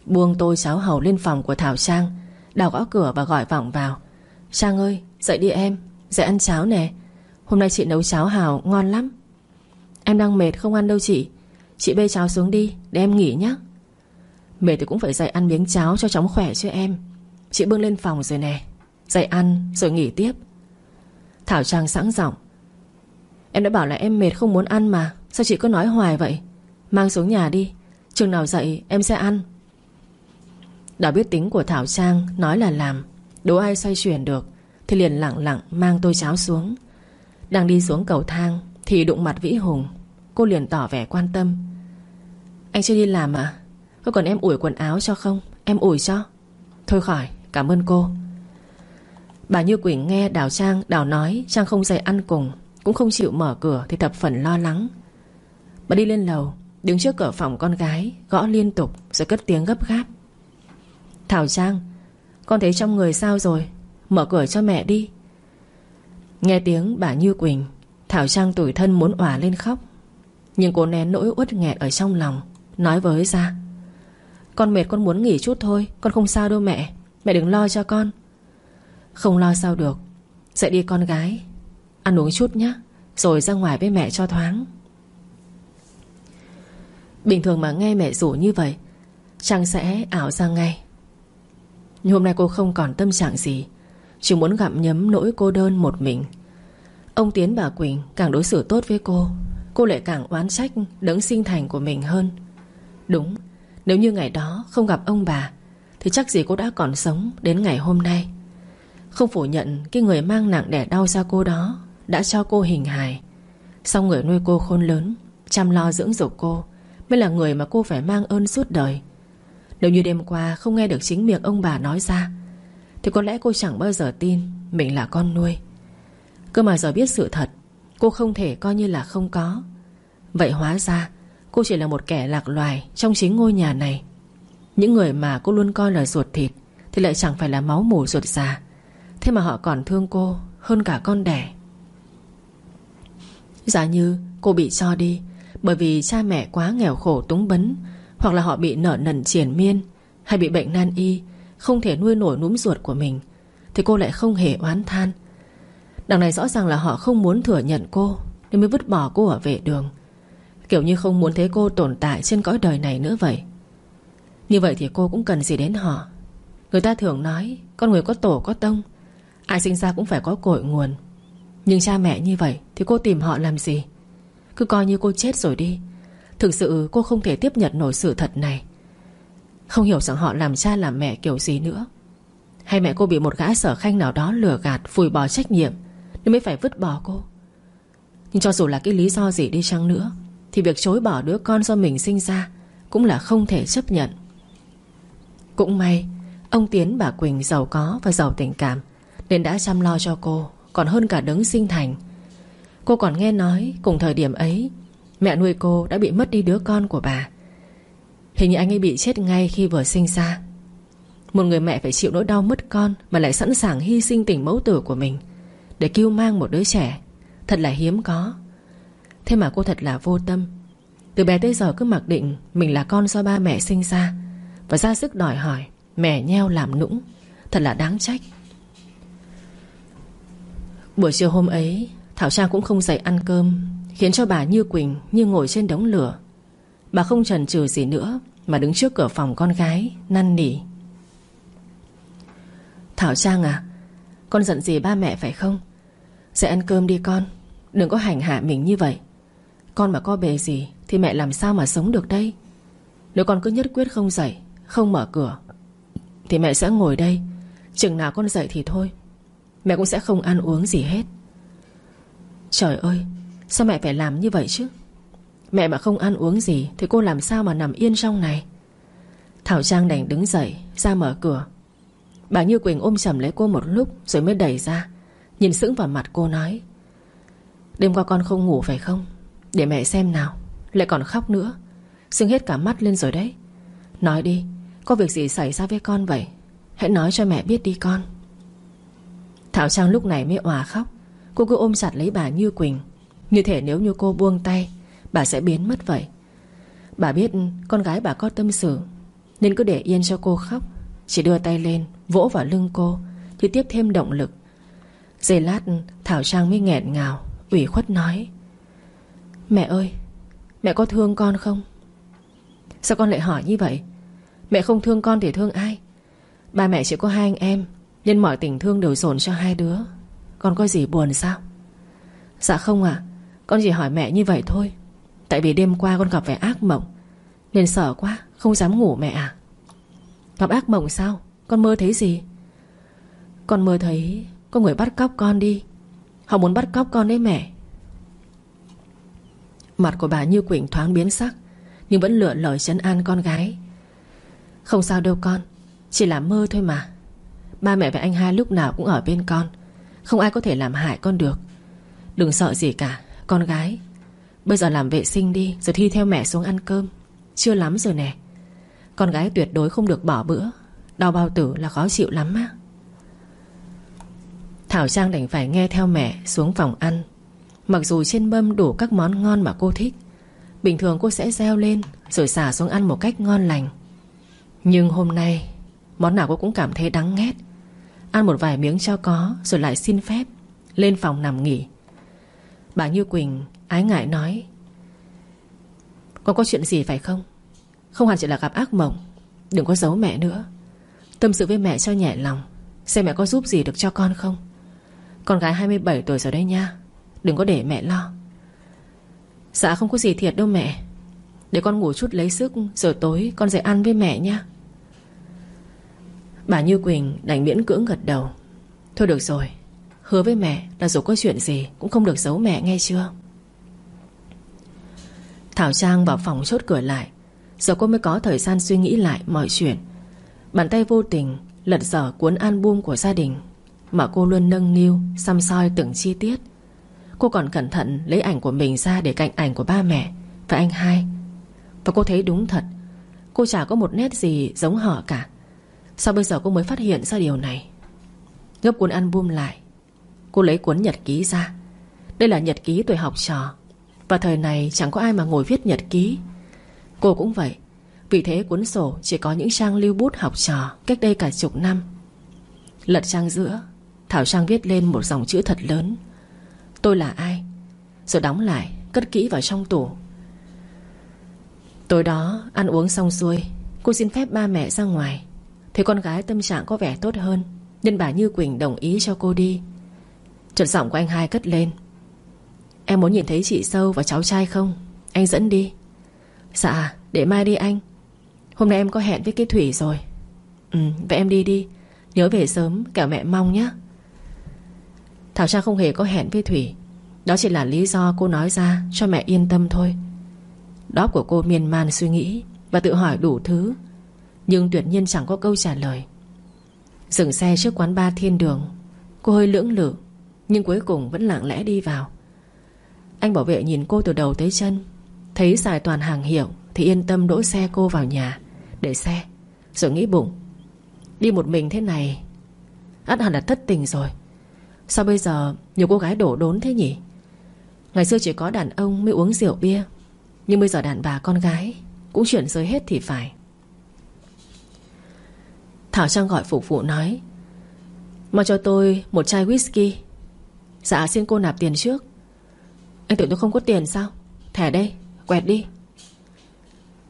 Buông tôi cháo hầu lên phòng của Thảo Trang, Đào gõ cửa và gọi vọng vào. Trang ơi, dậy đi em, Dậy ăn cháo nè. Hôm nay chị nấu cháo hào ngon lắm. Em đang mệt không ăn đâu chị. Chị bê cháo xuống đi, để em nghỉ nhé Mệt thì cũng phải dậy ăn miếng cháo cho chóng khỏe chứ em. Chị bưng lên phòng rồi nè. Dậy ăn, rồi nghỉ tiếp. Thảo Trang sẵn giọng. Em đã bảo là em mệt không muốn ăn mà. Sao chị cứ nói hoài vậy? Mang xuống nhà đi. Chừng nào dậy, em sẽ ăn. Đã biết tính của Thảo Trang, Nói là làm. Đố ai xoay chuyển được, Thì liền lặng lặng mang tôi cháo xuống. Đang đi xuống cầu thang, Thì đụng mặt Vĩ Hùng. Cô liền tỏ vẻ quan tâm. Anh chưa đi làm à? Có cần em ủi quần áo cho không? Em ủi cho. Thôi khỏi, cảm ơn cô. Bà Như Quỳnh nghe Đào Trang, Đào nói, Trang không dậy ăn cùng, Cũng không chịu mở cửa Thì thập phần lo lắng. Bà đi lên lầu, Đứng trước cửa phòng con gái, Gõ liên tục Rồi cất tiếng gấp gáp. Thảo Trang, Con thấy trong người sao rồi? Mở cửa cho mẹ đi. Nghe tiếng bà Như Quỳnh, Thảo Trang tủi thân muốn òa lên khóc. Nhưng cô nén nỗi uất nghẹt ở trong lòng, Nói với ra con mệt con muốn nghỉ chút thôi, Con không sao đâu mẹ. Mẹ đừng lo cho con. Không lo sao được. Dậy đi con gái. Ăn uống chút nhé Rồi ra ngoài với mẹ cho thoáng. Bình thường mà nghe mẹ rủ như vậy, Trang sẽ ảo ra ngay. Nhưng hôm nay cô không còn tâm trạng gì, Chỉ muốn gặm nhấm nỗi cô đơn một mình. Ông Tiến, bà Quỳnh càng đối xử tốt với cô Cô lại càng oán trách đấng sinh thành của mình hơn. Đúng nếu như ngày đó không gặp ông bà, Thì chắc gì cô đã còn sống đến ngày hôm nay. Không phủ nhận Cái người mang nặng đẻ đau ra cô đó Đã cho cô hình hài. Sau người nuôi cô khôn lớn, Chăm lo dưỡng dục cô, Mới là người mà cô phải mang ơn suốt đời. Nếu như đêm qua không nghe được chính miệng ông bà nói ra, Thì có lẽ cô chẳng bao giờ tin Mình là con nuôi. Cơ mà giờ biết sự thật, Cô không thể coi như là không có. Vậy hóa ra Cô chỉ là một kẻ lạc loài Trong chính ngôi nhà này. Những người mà cô luôn coi là ruột thịt Thì lại chẳng phải là máu mủ ruột già. Thế mà họ còn thương cô Hơn cả con đẻ. Giả như cô bị cho đi Bởi vì cha mẹ quá nghèo khổ túng bấn, Hoặc là họ bị nợ nần triển miên, Hay bị bệnh nan y, Không thể nuôi nổi núm ruột của mình, Thì cô lại không hề oán than. Đằng này rõ ràng là họ không muốn thừa nhận cô, Nên mới vứt bỏ cô ở vệ đường. Kiểu như không muốn thấy cô tồn tại Trên cõi đời này nữa vậy. Như vậy thì cô cũng cần gì đến họ? Người ta thường nói, Con người có tổ, có tông. Ai sinh ra cũng phải có cội nguồn. Nhưng cha mẹ như vậy Thì cô tìm họ làm gì? Cứ coi như cô chết rồi đi. Thực sự cô không thể tiếp nhận nổi sự thật này. Không hiểu rằng họ làm cha làm mẹ kiểu gì nữa. Hay mẹ cô bị một gã sở khanh nào đó lừa gạt Phùi bỏ trách nhiệm, nên mới phải vứt bỏ cô? Nhưng cho dù là cái lý do gì đi chăng nữa thì việc chối bỏ đứa con do mình sinh ra Cũng là không thể chấp nhận. Cũng may, Ông Tiến, bà Quỳnh giàu có và giàu tình cảm Nên đã chăm lo cho cô Còn hơn cả đấng sinh thành. Cô còn nghe nói cùng thời điểm ấy, Mẹ nuôi cô đã bị mất đi đứa con của bà. Hình như anh ấy bị chết ngay khi vừa sinh ra. Một người mẹ phải chịu nỗi đau mất con Mà lại sẵn sàng hy sinh tình mẫu tử của mình để cứu mang một đứa trẻ. Thật là hiếm có. Thế mà cô thật là vô tâm. Từ bé tới giờ cứ mặc định Mình là con do ba mẹ sinh ra. Và ra sức đòi hỏi, Mẹ nheo làm nũng. Thật là đáng trách. Buổi chiều hôm ấy, Thảo Trang cũng không dậy ăn cơm, Khiến cho bà Như Quỳnh như ngồi trên đống lửa. Bà không chần chừ gì nữa, Mà đứng trước cửa phòng con gái, Năn nỉ. Thảo Trang à Con giận gì ba mẹ phải không? Dậy ăn cơm đi con, Đừng có hành hạ mình như vậy. Con mà có bề gì Thì mẹ làm sao mà sống được đây? Nếu con cứ nhất quyết không dậy, Không mở cửa, Thì mẹ sẽ ngồi đây. Chừng nào con dậy thì thôi, Mẹ cũng sẽ không ăn uống gì hết. Trời ơi, Sao mẹ phải làm như vậy chứ? Mẹ mà không ăn uống gì Thì cô làm sao mà nằm yên trong này? Thảo Trang đành đứng dậy, Ra mở cửa. Bà Như Quỳnh ôm chầm lấy cô một lúc Rồi mới đẩy ra, Nhìn sững vào mặt cô nói, Đêm qua con không ngủ phải không? Để mẹ xem nào, Lại còn khóc nữa. Sưng hết cả mắt lên rồi đấy. Nói đi, Có việc gì xảy ra với con vậy? Hãy nói cho mẹ biết đi con. Thảo Trang lúc này mới òa khóc. Cô cứ ôm chặt lấy bà Như Quỳnh. Như thể nếu như cô buông tay, Bà sẽ biến mất vậy. Bà biết con gái bà có tâm sự, Nên cứ để yên cho cô khóc. Chỉ đưa tay lên, Vỗ vào lưng cô Thì tiếp thêm động lực. Giây lát, Thảo Trang mới nghẹn ngào, ủy khuất nói. Mẹ ơi, Mẹ có thương con không? Sao con lại hỏi như vậy? Mẹ không thương con thì thương ai? Ba mẹ chỉ có hai anh em, Nên mọi tình thương đều dồn cho hai đứa. Con có gì buồn sao? Dạ không ạ, Con chỉ hỏi mẹ như vậy thôi. Tại vì đêm qua con gặp phải ác mộng, Nên sợ quá, Không dám ngủ mẹ à Gặp ác mộng sao? Con mơ thấy gì? Con mơ thấy có người bắt cóc con đi. Họ muốn bắt cóc con đấy mẹ. Mặt của bà Như Quỳnh thoáng biến sắc, Nhưng vẫn lựa lời chấn an con gái. Không sao đâu con, Chỉ là mơ thôi mà. Ba mẹ và anh hai lúc nào cũng ở bên con, Không ai có thể làm hại con được. Đừng sợ gì cả, Con gái. Bây giờ làm vệ sinh đi, Rồi thi theo mẹ xuống ăn cơm. Chưa lắm rồi nè. Con gái tuyệt đối không được bỏ bữa. Đau bao tử là khó chịu lắm á. Thảo Trang đành phải nghe theo mẹ xuống phòng ăn. Mặc dù trên mâm đủ các món ngon mà cô thích, Bình thường cô sẽ reo lên Rồi xả xuống ăn một cách ngon lành. Nhưng hôm nay, Món nào cô cũng cảm thấy đắng nghét Ăn một vài miếng cho có Rồi lại xin phép, Lên phòng nằm nghỉ. Bà Như Quỳnh ái ngại nói Con có chuyện gì phải không? Không hẳn chỉ là gặp ác mộng, Đừng có giấu mẹ nữa. Tâm sự với mẹ cho nhẹ lòng, Xem mẹ có giúp gì được cho con không? Con gái 27 tuổi rồi đấy nha. Đừng có để mẹ lo. Dạ không có gì thiệt đâu mẹ. Để con ngủ chút lấy sức Rồi tối con dậy ăn với mẹ nha Bà Như Quỳnh đành miễn cưỡng gật đầu. Thôi được rồi, Hứa với mẹ là dù có chuyện gì Cũng không được giấu mẹ nghe chưa? Thảo Trang vào phòng chốt cửa lại. Giờ cô mới có thời gian suy nghĩ lại mọi chuyện. Bàn tay vô tình Lật dở cuốn album của gia đình Mà cô luôn nâng niu, Xăm soi từng chi tiết. Cô còn cẩn thận lấy ảnh của mình ra Để cạnh ảnh của ba mẹ Và anh hai. Và cô thấy đúng thật, Cô chả có một nét gì giống họ cả. Sao bây giờ cô mới phát hiện ra điều này? Gấp cuốn album lại, Cô lấy cuốn nhật ký ra. Đây là nhật ký tuổi học trò, Và thời này chẳng có ai mà ngồi viết nhật ký. Cô cũng vậy, Vì thế cuốn sổ chỉ có những trang lưu bút học trò Cách đây cả chục năm. Lật trang giữa, Thảo Trang viết lên một dòng chữ thật lớn. Tôi là ai? Rồi đóng lại, Cất kỹ vào trong tủ. Tối đó, ăn uống xong xuôi, Cô xin phép ba mẹ ra ngoài. Thấy con gái tâm trạng có vẻ tốt hơn, Nên bà Như Quỳnh đồng ý cho cô đi. Chợt giọng của anh hai cất lên. Em muốn nhìn thấy chị Sâu và cháu trai không? Anh dẫn đi. Dạ để mai đi anh. Hôm nay em có hẹn với cái Thủy rồi. Ừ vậy em đi đi. Nhớ về sớm kẻo mẹ mong nhé Thảo Trang không hề có hẹn với Thủy. Đó chỉ là lý do cô nói ra Cho mẹ yên tâm thôi. Đó của cô miên man suy nghĩ Và tự hỏi đủ thứ. Nhưng tuyệt nhiên chẳng có câu trả lời. Dừng xe trước quán ba thiên đường. Cô hơi lưỡng lự, Nhưng cuối cùng vẫn lặng lẽ đi vào. Anh bảo vệ nhìn cô từ đầu tới chân. Thấy xài toàn hàng hiệu Thì yên tâm đỗ xe cô vào nhà, Để xe. Rồi nghĩ bụng. Đi một mình thế này, ắt hẳn là thất tình rồi. Sao bây giờ nhiều cô gái đổ đốn thế nhỉ? Ngày xưa chỉ có đàn ông mới uống rượu bia, Nhưng bây giờ đàn bà con gái Cũng chuyển giới hết thì phải. Thảo Trang gọi phục vụ nói Mà cho tôi một chai whisky. Dạ xin cô nạp tiền trước. Anh tưởng tôi không có tiền sao? Thẻ đây, Quẹt đi.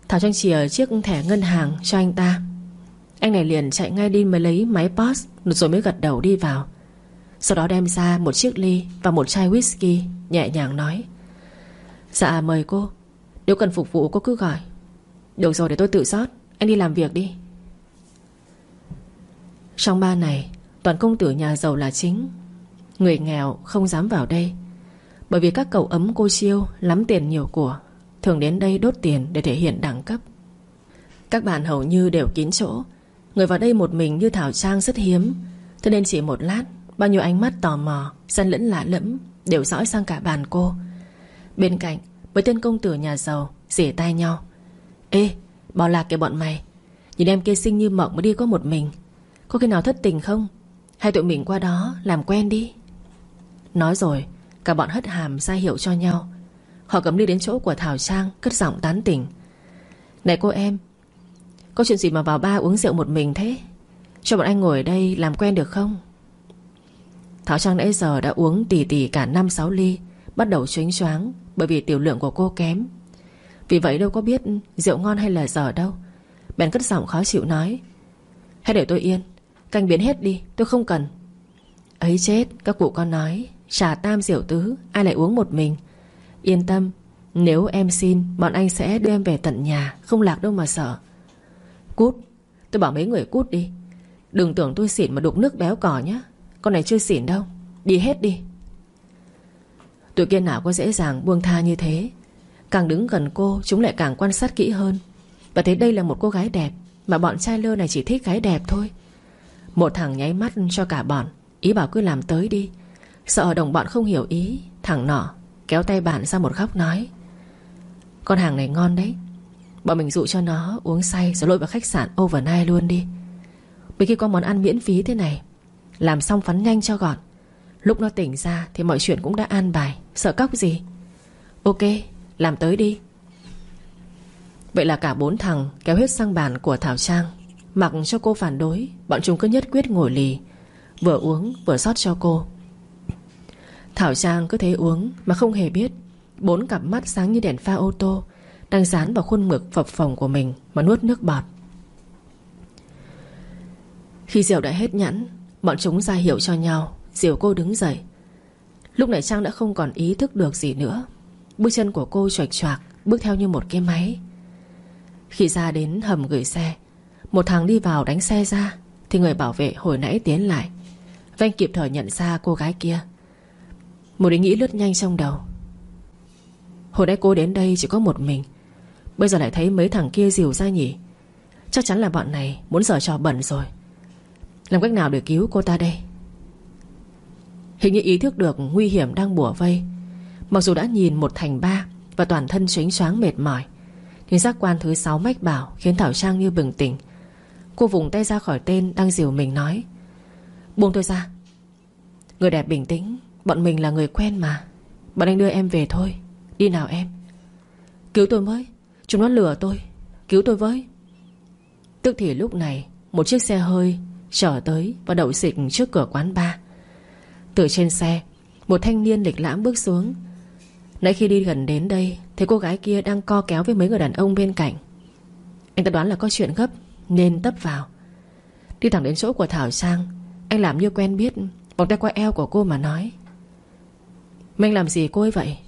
Thảo Trang chìa chiếc thẻ ngân hàng cho anh ta. Anh này liền chạy ngay đi mới lấy máy post, Rồi mới gật đầu đi vào. Sau đó đem ra một chiếc ly Và một chai whisky, Nhẹ nhàng nói. Dạ mời cô. Nếu cần phục vụ, cô cứ gọi. Được rồi, để tôi tự rót. Anh đi làm việc đi. Trong ba này, Toàn công tử nhà giàu là chính. Người nghèo không dám vào đây. Bởi vì các cậu ấm cô chiêu, Lắm tiền nhiều của. Thường đến đây đốt tiền để thể hiện đẳng cấp. Các bạn hầu như đều kín chỗ. Người vào đây một mình như Thảo Trang rất hiếm, Thế nên chỉ một lát Bao nhiêu ánh mắt tò mò, Xen lẫn lạ lẫm, Đều dõi sang cả bàn cô. Bên cạnh, mấy tên công tử nhà giàu Rỉa tay nhau. Ê bỏ lạc kìa bọn mày. Nhìn em kia xinh như mộng mới đi có một mình. Có khi nào thất tình không? Hai tụi mình qua đó làm quen đi. Nói rồi, Cả bọn hất hàm ra hiệu cho nhau. Họ cầm đi đến chỗ của Thảo Trang, Cất giọng tán tỉnh. Này cô em, Có chuyện gì mà vào ba uống rượu một mình thế? Cho bọn anh ngồi ở đây làm quen được không? Thảo Trang nãy giờ đã uống tỉ tỉ cả 5-6 ly, Bắt đầu choáng choáng Bởi vì tiểu lượng của cô kém. Vì vậy đâu có biết rượu ngon hay là dở đâu. Bèn cất giọng khó chịu nói, Hãy để tôi yên, Canh biến hết đi, tôi không cần. Ấy chết, các cụ con nói, Trà tam rượu tứ, Ai lại uống một mình? Yên tâm, Nếu em xin, Bọn anh sẽ đưa em về tận nhà, Không lạc đâu mà sợ. Cút, Tôi bảo mấy người cút đi. Đừng tưởng tôi xỉn mà đục nước béo cỏ nhé con này chưa xỉn đâu. Đi hết đi. Tụi kia nào có dễ dàng buông tha như thế. Càng đứng gần cô, Chúng lại càng quan sát kỹ hơn. Và thấy đây là một cô gái đẹp, Mà bọn trai lơ này chỉ thích gái đẹp thôi. Một thằng nháy mắt cho cả bọn. Ý bảo cứ làm tới đi. Sợ đồng bọn không hiểu ý, Thằng nọ kéo tay bạn ra một góc nói. Con hàng này ngon đấy. Bọn mình dụ cho nó uống say Rồi lội vào khách sạn overnight luôn đi. Bởi khi có món ăn miễn phí thế này. Làm xong phắn nhanh cho gọn. Lúc nó tỉnh ra thì mọi chuyện cũng đã an bài. Sợ cóc gì? Ok, làm tới đi. Vậy là cả bốn thằng kéo hết sang bàn của Thảo Trang. Mặc cho cô phản đối, Bọn chúng cứ nhất quyết ngồi lì. Vừa uống, vừa rót cho cô. Thảo Trang cứ thế uống Mà không hề biết. Bốn cặp mắt sáng như đèn pha ô tô, Đang dán vào khuôn mực phập phồng của mình Mà nuốt nước bọt. Khi rượu đã hết nhẵn Bọn chúng ra hiệu cho nhau. Diều cô đứng dậy. Lúc này Trang đã không còn ý thức được gì nữa. Bước chân của cô choạch choạc, Bước theo như một cái máy. Khi ra đến hầm gửi xe, Một thằng đi vào đánh xe ra, Thì người bảo vệ hồi nãy tiến lại. Vanh kịp thời nhận ra cô gái kia. Một ý nghĩ lướt nhanh trong đầu. Hồi nãy cô đến đây chỉ có một mình. Bây giờ lại thấy mấy thằng kia dìu ra nhỉ? Chắc chắn là bọn này Muốn giở trò bẩn rồi. Làm cách nào để cứu cô ta đây? Hình như ý thức được nguy hiểm đang bủa vây. Mặc dù đã nhìn một thành ba Và toàn thân xoánh xoáng mệt mỏi, Nhưng giác quan thứ sáu mách bảo Khiến Thảo Trang như bừng tỉnh. Cô vùng tay ra khỏi tên đang dìu mình nói, Buông tôi ra. Người đẹp bình tĩnh, Bọn mình là người quen mà. Bọn anh đưa em về thôi. Đi nào em. Cứu tôi với. Chúng nó lừa tôi. Cứu tôi với. Tức thì lúc này, Một chiếc xe hơi Chở tới và đậu xịch trước cửa quán bar. Từ trên xe, Một thanh niên lịch lãm bước xuống. Nãy khi đi gần đến đây, Thấy cô gái kia đang co kéo với mấy người đàn ông bên cạnh. Anh ta đoán là có chuyện gấp, Nên tấp vào. Đi thẳng đến chỗ của Thảo Sang Anh làm như quen biết Vòng tay qua eo của cô mà nói. Mình làm gì cô ấy vậy?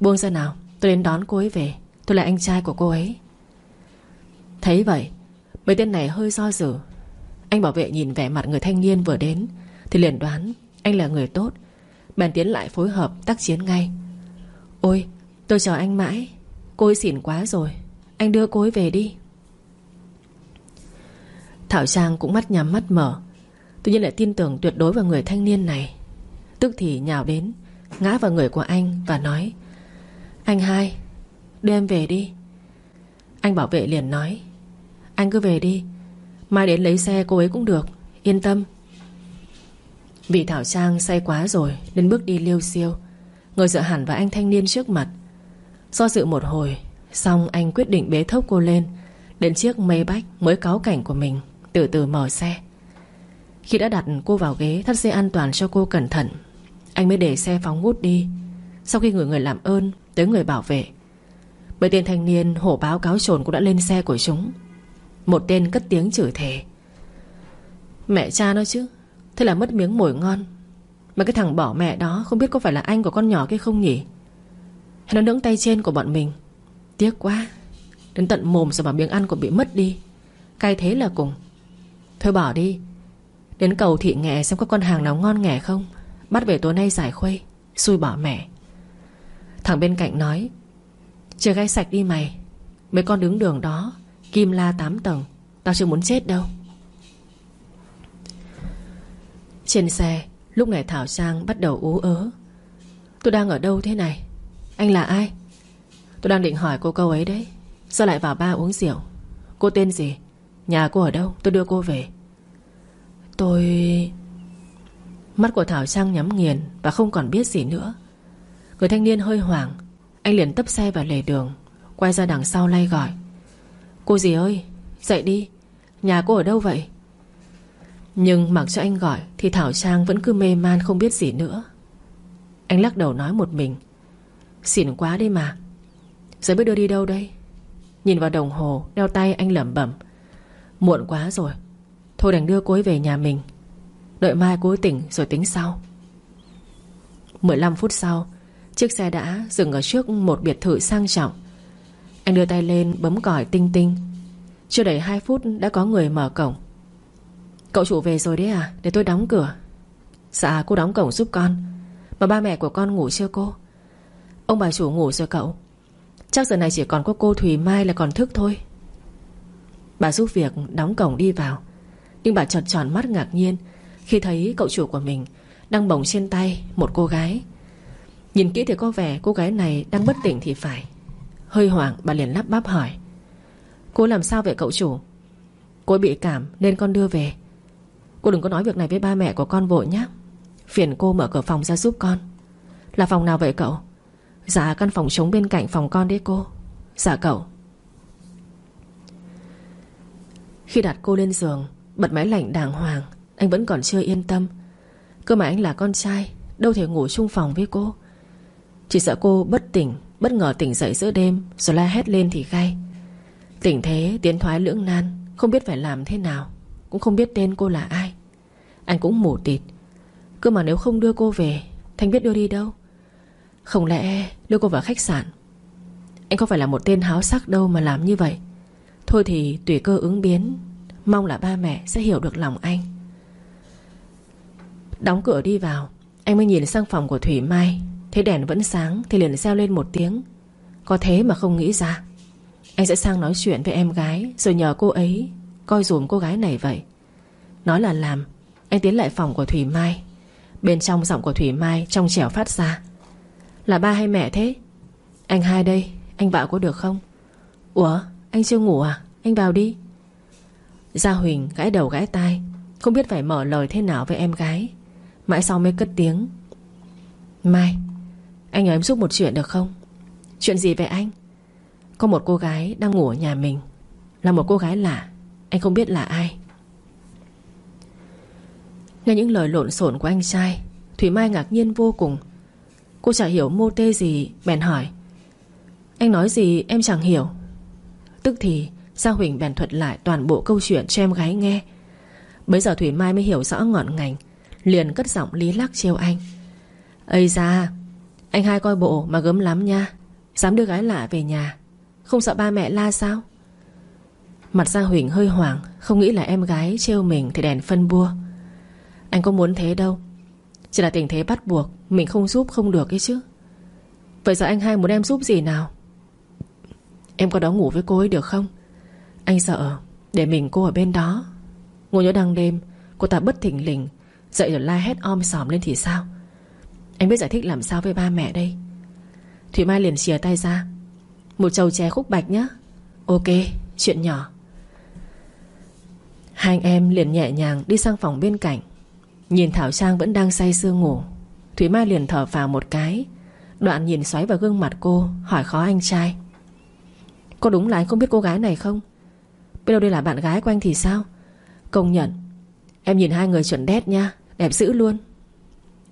Buông ra nào, tôi đến đón cô ấy về, Tôi là anh trai của cô ấy. Thấy vậy, Mấy tên này hơi do dự anh bảo vệ nhìn vẻ mặt người thanh niên vừa đến, Thì liền đoán anh là người tốt. Bèn tiến lại phối hợp tác chiến ngay. Ôi, tôi chờ anh mãi. Cô ấy xỉn quá rồi. Anh đưa cô ấy về đi. Thảo Trang cũng mắt nhắm mắt mở. Tuy nhiên lại tin tưởng tuyệt đối vào người thanh niên này. Tức thì nhào đến, Ngã vào người của anh và nói, Anh hai, Đưa em về đi. Anh bảo vệ liền nói, Anh cứ về đi. Mai đến lấy xe, cô ấy cũng được. Yên tâm. Vì Thảo Trang say quá rồi, Nên bước đi liêu siêu Ngồi dựa hẳn vào anh thanh niên trước mặt. Do dự một hồi, Xong anh quyết định bế thốc cô lên, Đến chiếc mây bách mới cáo cảnh của mình, Từ từ mở xe. Khi đã đặt cô vào ghế, Thắt dây an toàn cho cô cẩn thận, Anh mới để xe phóng ngút đi. Sau khi người người làm ơn, tới người bảo vệ. Bởi tên thanh niên hổ báo cáo trồn Cũng đã lên xe của chúng. Một tên cất tiếng chửi thề. Mẹ cha nó chứ, Thế là mất miếng mồi ngon. Mà cái thằng bỏ mẹ đó Không biết có phải là anh của con nhỏ kia không nhỉ? Hay nó nướng tay trên của bọn mình. Tiếc quá, Đến tận mồm rồi mà miếng ăn còn bị mất đi. Cay thế là cùng. Thôi bỏ đi, Đến cầu thị nghè xem có con hàng nào ngon nghè không. Bắt về tối nay giải khuây, Xui bỏ mẹ. Thằng bên cạnh nói Chơi gai sạch đi mày, Mấy con đứng đường đó Kim la 8 tầng, Tao chưa muốn chết đâu. Trên xe, Lúc này Thảo Trang bắt đầu ú ớ. Tôi đang ở đâu thế này? Anh là ai? Tôi đang định hỏi cô câu ấy đấy. Sao lại vào ba uống rượu? Cô tên gì? Nhà cô ở đâu? Tôi đưa cô về. Tôi... Mắt của Thảo Trang nhắm nghiền Và không còn biết gì nữa. Người thanh niên hơi hoảng, Anh liền tấp xe vào lề đường, Quay ra đằng sau lay gọi. Cô gì ơi, Dậy đi. Nhà cô ở đâu vậy? Nhưng mặc cho anh gọi Thì Thảo Trang vẫn cứ mê man không biết gì nữa. Anh lắc đầu nói một mình. Xỉn quá đi mà. Giờ biết đưa đi đâu đây? Nhìn vào đồng hồ, Đeo tay anh lẩm bẩm. Muộn quá rồi. Thôi đành đưa cô ấy về nhà mình. Đợi mai cô ấy tỉnh rồi tính sau. 15 phút sau, Chiếc xe đã dừng ở trước một biệt thự sang trọng. Anh đưa tay lên bấm còi tinh tinh. Chưa đầy 2 phút đã có người mở cổng. Cậu chủ về rồi đấy à? Để tôi đóng cửa. Dạ cô đóng cổng giúp con. Mà ba mẹ của con ngủ chưa cô? Ông bà chủ ngủ rồi cậu. Chắc giờ này chỉ còn có cô Thùy Mai là còn thức thôi. Bà giúp việc đóng cổng đi vào. Nhưng bà chợt tròn mắt ngạc nhiên Khi thấy cậu chủ của mình Đang bồng trên tay một cô gái. Nhìn kỹ thì có vẻ cô gái này Đang bất tỉnh thì phải. Hơi hoảng, bà liền lắp bắp hỏi. Cô làm sao vậy cậu chủ? Cô bị cảm, nên con đưa về. Cô đừng có nói việc này với ba mẹ của con vội nhé. Phiền cô mở cửa phòng ra giúp con. Là phòng nào vậy cậu? Dạ căn phòng trống bên cạnh phòng con đấy cô. Dạ cậu. Khi đặt cô lên giường, Bật máy lạnh đàng hoàng, Anh vẫn còn chưa yên tâm. Cơ mà anh là con trai, Đâu thể ngủ chung phòng với cô. Chỉ sợ cô bất tỉnh Bất ngờ tỉnh dậy giữa đêm, Rồi la hét lên thì gay. Tỉnh thế, tiến thoái lưỡng nan, Không biết phải làm thế nào, Cũng không biết tên cô là ai. Anh cũng mù tịt. Cơ mà nếu không đưa cô về, Thanh biết đưa đi đâu? Không lẽ đưa cô vào khách sạn? Anh không phải là một tên háo sắc đâu mà làm như vậy? Thôi thì tùy cơ ứng biến, Mong là ba mẹ sẽ hiểu được lòng anh. Đóng cửa đi vào, Anh mới nhìn sang phòng của Thủy Mai thế đèn vẫn sáng Thì liền reo lên một tiếng. Có thế mà không nghĩ ra. Anh sẽ sang nói chuyện với em gái, Rồi nhờ cô ấy Coi dùm cô gái này vậy. Nói là làm, Anh tiến lại phòng của Thủy Mai. Bên trong giọng của Thủy Mai Trong trẻo phát ra. Là ba hay mẹ thế? Anh hai đây, Anh vào có được không? Ủa, anh chưa ngủ à? Anh vào đi. Gia Huỳnh gãi đầu gãi tai, Không biết phải mở lời thế nào với em gái. Mãi sau mới cất tiếng. Mai anh nhờ em giúp một chuyện được không? Chuyện gì vậy anh? Có một cô gái đang ngủ ở nhà mình. Là một cô gái lạ. Anh không biết là ai. Nghe những lời lộn xộn của anh trai, Thủy Mai ngạc nhiên vô cùng. Cô chả hiểu mô tê gì, Bèn hỏi. Anh nói gì em chẳng hiểu. Tức thì, Gia Huỳnh bèn thuật lại toàn bộ câu chuyện cho em gái nghe. Bây giờ Thủy Mai mới hiểu rõ ngọn ngành, Liền cất giọng lý lắc trêu anh. Ây ra anh hai coi bộ mà gớm lắm nha. Dám đưa gái lạ về nhà. Không sợ ba mẹ la sao? Mặt ra Huỳnh hơi hoảng, Không nghĩ là em gái trêu mình thì đèn phân bua. Anh có muốn thế đâu. Chỉ là tình thế bắt buộc, Mình không giúp không được ấy chứ. Vậy giờ anh hai muốn em giúp gì nào? Em có đó ngủ với cô ấy được không? Anh sợ Để mình cô ở bên đó. Ngồi nhớ đằng đêm, Cô ta bất thình lình, Dậy rồi la hét om sòm lên thì sao? Anh biết giải thích làm sao với ba mẹ đây. Thủy Mai liền chìa tay ra. Một chầu chè khúc bạch nhá. Ok, chuyện nhỏ. Hai anh em liền nhẹ nhàng đi sang phòng bên cạnh. Nhìn Thảo Trang vẫn đang say sưa ngủ. Thủy Mai liền thở vào một cái. Đoạn nhìn xoáy vào gương mặt cô, Hỏi khó anh trai. Có đúng là anh không biết cô gái này không? Biết đâu đây là bạn gái của anh thì sao? Công nhận, Em nhìn hai người chuẩn đét nha, Đẹp dữ luôn.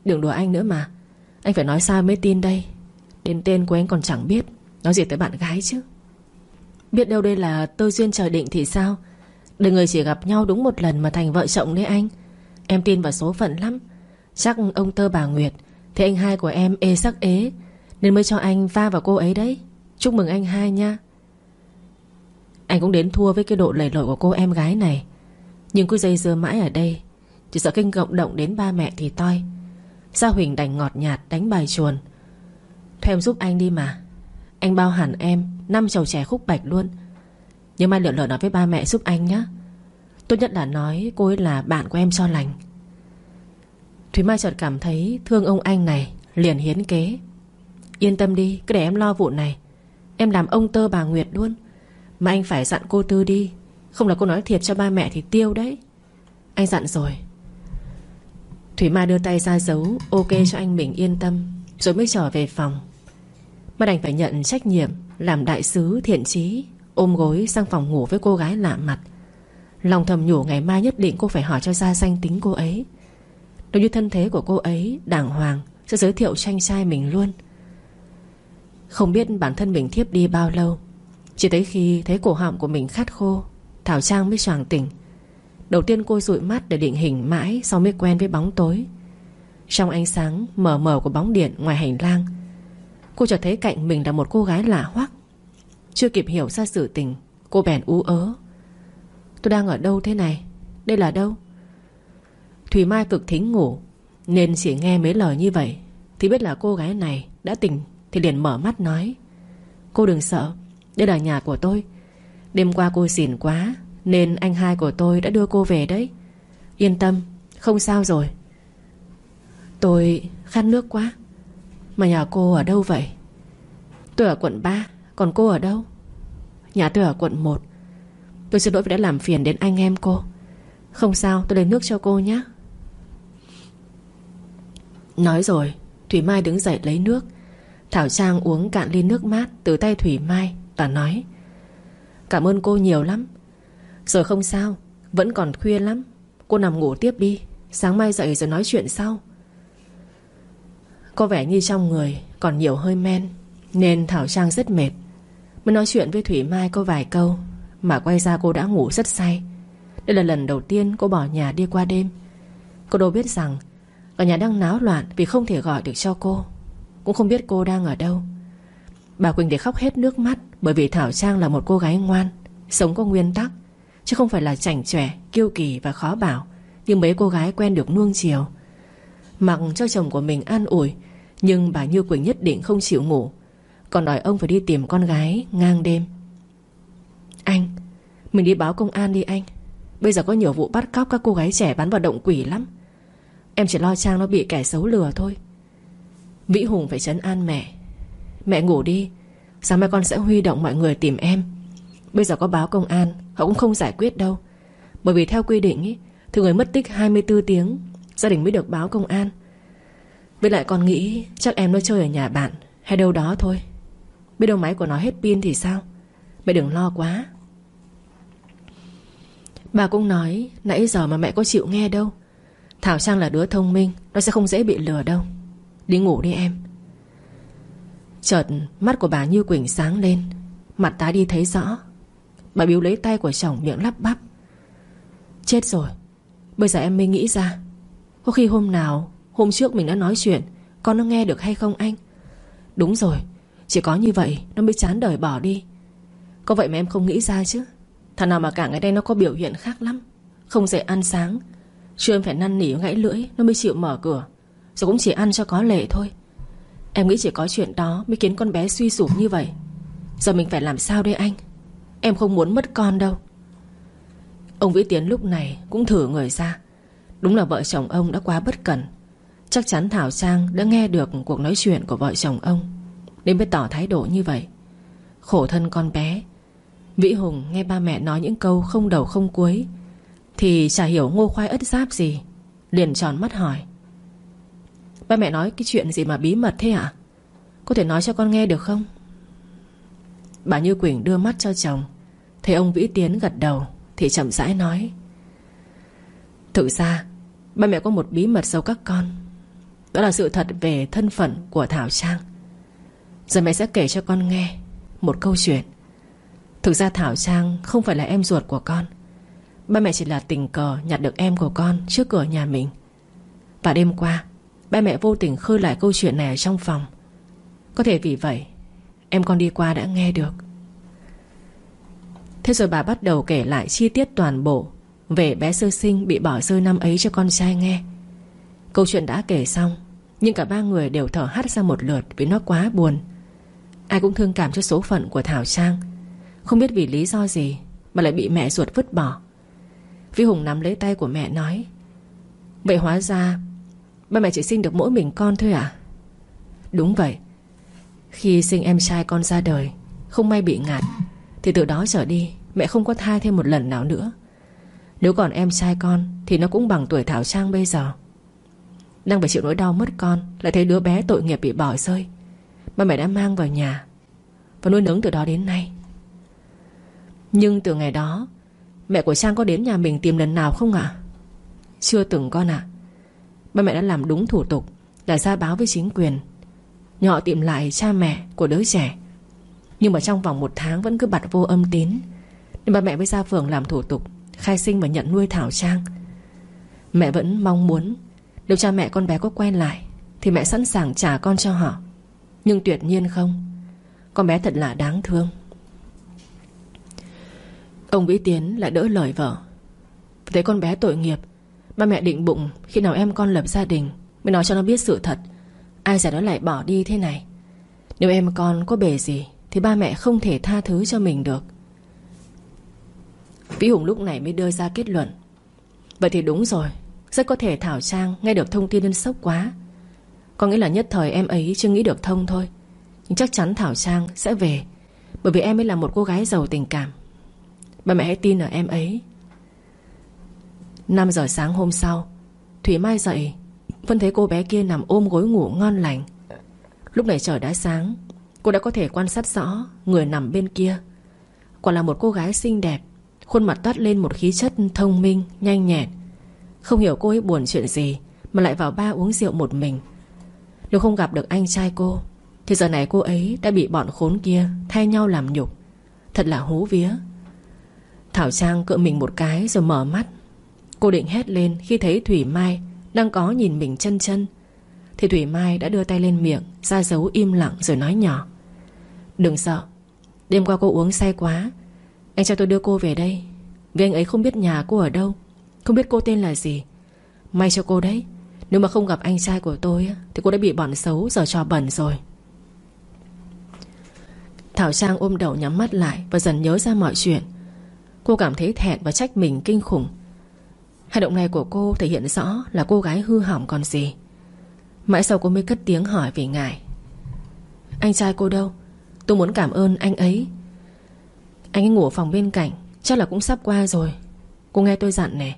Đừng đùa anh nữa mà. Anh phải nói sao mới tin đây? Đến tên của anh còn chẳng biết. Nói gì tới bạn gái chứ? Biết đâu đây là tôi duyên trời định thì sao? Đời người chỉ gặp nhau đúng một lần Mà thành vợ chồng đấy anh. Em tin vào số phận lắm. Chắc ông tơ bà Nguyệt thế anh hai của em ê sắc ế, Nên mới cho anh va vào cô ấy đấy. Chúc mừng anh hai nha. Anh cũng đến thua với cái độ lầy lội của cô em gái này. Nhưng cứ dây dưa mãi ở đây, Chỉ sợ kinh cộng động đến ba mẹ thì toi. Gia Huỳnh đành ngọt nhạt đánh bài chuồn. Thôi em giúp anh đi mà. Anh bao hẳn em, năm chầu chè khúc bạch luôn. Nhưng mai lượn lờ nói với ba mẹ giúp anh nhé Tốt nhất là nói cô ấy là bạn của em cho lành. Thúy Mai chợt cảm thấy thương ông anh này, Liền hiến kế. Yên tâm đi, cứ để em lo vụ này. Em làm ông tơ bà Nguyệt luôn. Mà anh phải dặn cô Tư đi. Không là cô nói thiệt cho ba mẹ thì tiêu đấy. Anh dặn rồi Thủy Mai đưa tay ra dấu Ok cho anh mình yên tâm Rồi mới trở về phòng. Mà đành phải nhận trách nhiệm Làm đại sứ thiện trí Ôm gối sang phòng ngủ với cô gái lạ mặt. Lòng thầm nhủ ngày mai nhất định cô phải hỏi cho ra danh tính cô ấy. Nếu như thân thế của cô ấy Đàng hoàng Sẽ giới thiệu tranh trai mình luôn. Không biết bản thân mình thiếp đi bao lâu Chỉ tới khi thấy cổ họng của mình khát khô Thảo Trang mới choàng tỉnh Đầu tiên cô dụi mắt để định hình mãi, Sau mới quen với bóng tối. Trong ánh sáng mờ mờ của bóng điện ngoài hành lang, Cô chợt thấy cạnh mình là một cô gái lạ hoắc. Chưa kịp hiểu ra sự tình, Cô bèn ú ớ. Tôi đang ở đâu thế này? Đây là đâu? Thùy Mai cực thính ngủ, Nên chỉ nghe mấy lời như vậy, Thì biết là cô gái này đã tỉnh, Thì liền mở mắt nói, Cô đừng sợ, Đây là nhà của tôi. Đêm qua cô xỉn quá nên anh hai của tôi đã đưa cô về đấy. Yên tâm, Không sao rồi. Tôi khát nước quá. Mà nhà cô ở đâu vậy? Tôi ở quận 3 Còn cô ở đâu? Nhà tôi ở quận 1 Tôi xin lỗi vì đã làm phiền đến anh em cô. Không sao, tôi lấy nước cho cô nhé. Nói rồi, Thủy Mai đứng dậy lấy nước. Thảo Trang uống cạn ly nước mát Từ tay Thủy Mai và nói, Cảm ơn cô nhiều lắm. Rồi không sao, Vẫn còn khuya lắm. Cô nằm ngủ tiếp đi, Sáng mai dậy rồi nói chuyện sau. Có vẻ như trong người Còn nhiều hơi men, Nên Thảo Trang rất mệt. Mới nói chuyện với Thủy Mai có vài câu, Mà quay ra cô đã ngủ rất say. Đây là lần đầu tiên cô bỏ nhà đi qua đêm. Cô đâu biết rằng, Ở nhà đang náo loạn vì không thể gọi được cho cô. Cũng không biết cô đang ở đâu. Bà Quỳnh để khóc hết nước mắt Bởi vì Thảo Trang là một cô gái ngoan, Sống có nguyên tắc. Chứ không phải là chảnh chọe, kiêu kỳ và khó bảo Như mấy cô gái quen được nuông chiều. Mặc cho chồng của mình an ủi Nhưng bà Như Quỳnh nhất định không chịu ngủ. Còn đòi ông phải đi tìm con gái ngang đêm. Anh Mình đi báo công an đi anh. Bây giờ có nhiều vụ bắt cóc các cô gái trẻ bán vào động quỷ lắm. Em chỉ lo Trang nó bị kẻ xấu lừa thôi. Vĩ Hùng phải chấn an mẹ. Mẹ ngủ đi Sáng mai con sẽ huy động mọi người tìm em. Bây giờ có báo công an Họ cũng không giải quyết đâu. Bởi vì theo quy định ý, Thì người mất tích 24 tiếng Gia đình mới được báo công an. Với lại còn nghĩ chắc em nó chơi ở nhà bạn Hay đâu đó thôi. Biết đâu máy của nó hết pin thì sao? Mẹ đừng lo quá. Bà cũng nói Nãy giờ mà mẹ có chịu nghe đâu. Thảo Trang là đứa thông minh Nó sẽ không dễ bị lừa đâu. Đi ngủ đi em. Chợt mắt của bà Như Quỳnh sáng lên Mặt tái đi thấy rõ. Bà biếu lấy tay của chồng miệng lắp bắp. Chết rồi. Bây giờ em mới nghĩ ra. Có khi hôm nào, Hôm trước mình đã nói chuyện, Con nó nghe được hay không anh? Đúng rồi. Chỉ có như vậy, Nó mới chán đời bỏ đi. Có vậy mà em không nghĩ ra chứ. Thằng nào mà cả ngày đây nó có biểu hiện khác lắm. Không dậy ăn sáng. Trưa em phải năn nỉ gãy lưỡi, Nó mới chịu mở cửa. Rồi cũng chỉ ăn cho có lệ thôi. Em nghĩ chỉ có chuyện đó mới khiến con bé suy sụp như vậy. Giờ mình phải làm sao đây anh? Em không muốn mất con đâu. Ông Vĩ Tiến lúc này cũng thử người ra. Đúng là vợ chồng ông đã quá bất cẩn. Chắc chắn Thảo Trang đã nghe được cuộc nói chuyện của vợ chồng ông đến mới tỏ thái độ như vậy. Khổ thân con bé. Vĩ Hùng nghe ba mẹ nói những câu không đầu không cuối, Thì chả hiểu ngô khoai ất giáp gì, Liền tròn mắt hỏi. Ba mẹ nói cái chuyện gì mà bí mật thế ạ? Có thể nói cho con nghe được không? Bà Như Quỳnh đưa mắt cho chồng. Thấy ông Vĩ Tiến gật đầu, Thì chậm rãi nói. Thực ra, Ba mẹ có một bí mật giấu các con. Đó là sự thật về thân phận của Thảo Trang. Giờ mẹ sẽ kể cho con nghe Một câu chuyện. Thực ra Thảo Trang không phải là em ruột của con. Ba mẹ chỉ là tình cờ nhặt được em của con trước cửa nhà mình. Và đêm qua, Ba mẹ vô tình khơi lại câu chuyện này ở trong phòng. Có thể vì vậy, Em con đi qua đã nghe được. Thế rồi bà bắt đầu kể lại chi tiết toàn bộ Về bé sơ sinh bị bỏ rơi năm ấy cho con trai nghe. Câu chuyện đã kể xong, Nhưng cả ba người đều thở hắt ra một lượt Vì nó quá buồn. Ai cũng thương cảm cho số phận của Thảo Trang. Không biết vì lý do gì Mà lại bị mẹ ruột vứt bỏ. Vĩ Hùng nắm lấy tay của mẹ nói, Vậy hóa ra Ba mẹ chỉ sinh được mỗi mình con thôi à? Đúng vậy. Khi sinh em trai con ra đời, Không may bị ngạt. Thì từ đó trở đi, Mẹ không có thai thêm một lần nào nữa. Nếu còn em trai con, Thì nó cũng bằng tuổi Thảo Trang bây giờ. Đang phải chịu nỗi đau mất con Lại thấy đứa bé tội nghiệp bị bỏ rơi, mà mẹ đã mang vào nhà Và nuôi nấng từ đó đến nay. Nhưng từ ngày đó, Mẹ của Trang có đến nhà mình tìm lần nào không ạ? Chưa từng con ạ. Ba mẹ đã làm đúng thủ tục Là ra báo với chính quyền. Nhọ tìm lại cha mẹ của đứa trẻ. Nhưng mà trong vòng một tháng Vẫn cứ bật vô âm tín. Nên ba mẹ mới ra phường làm thủ tục, Khai sinh và nhận nuôi Thảo Trang. Mẹ vẫn mong muốn, Nếu cha mẹ con bé có quen lại, Thì mẹ sẵn sàng trả con cho họ. Nhưng tuyệt nhiên không, Con bé thật là đáng thương. Ông Vĩ Tiến lại đỡ lời vợ. Thấy con bé tội nghiệp, Ba mẹ định bụng khi nào em con lập gia đình Mới nói cho nó biết sự thật. Ai giả nó lại bỏ đi thế này. Nếu em con có bề gì thì ba mẹ không thể tha thứ cho mình được. Vĩ Hùng lúc này mới đưa ra kết luận. Vậy thì đúng rồi, Rất có thể Thảo Trang nghe được thông tin nên sốc quá. Có nghĩa là nhất thời em ấy chưa nghĩ được thông thôi. Nhưng chắc chắn Thảo Trang sẽ về, Bởi vì em ấy là một cô gái giàu tình cảm. Ba mẹ hãy tin ở em ấy. 5 giờ sáng hôm sau, Thủy Mai dậy. Vẫn thấy cô bé kia nằm ôm gối ngủ ngon lành. Lúc này trời đã sáng. Cô đã có thể quan sát rõ Người nằm bên kia. Quả là một cô gái xinh đẹp, Khuôn mặt toát lên một khí chất thông minh, Nhanh nhẹn. Không hiểu cô ấy buồn chuyện gì, Mà lại vào ba uống rượu một mình. Nếu không gặp được anh trai cô, Thì giờ này cô ấy đã bị bọn khốn kia Thay nhau làm nhục. Thật là hú vía. Thảo Trang cựa mình một cái rồi mở mắt. Cô định hét lên khi thấy Thủy Mai Đang có nhìn mình chân chân. Thì Thủy Mai đã đưa tay lên miệng, Ra dấu im lặng rồi nói nhỏ. Đừng sợ. Đêm qua cô uống say quá. Anh cho tôi đưa cô về đây. Vì anh ấy không biết nhà cô ở đâu. Không biết cô tên là gì. May cho cô đấy. Nếu mà không gặp anh trai của tôi Thì cô đã bị bọn xấu, giờ trò bẩn rồi. Thảo Trang ôm đầu nhắm mắt lại Và dần nhớ ra mọi chuyện. Cô cảm thấy thẹn và trách mình kinh khủng. Hành động này của cô thể hiện rõ Là cô gái hư hỏng còn gì. Mãi sau cô mới cất tiếng hỏi vì ngại. Anh trai cô đâu? Tôi muốn cảm ơn anh ấy. Anh ấy ngủ ở phòng bên cạnh, Chắc là cũng sắp qua rồi. Cô nghe tôi dặn nè.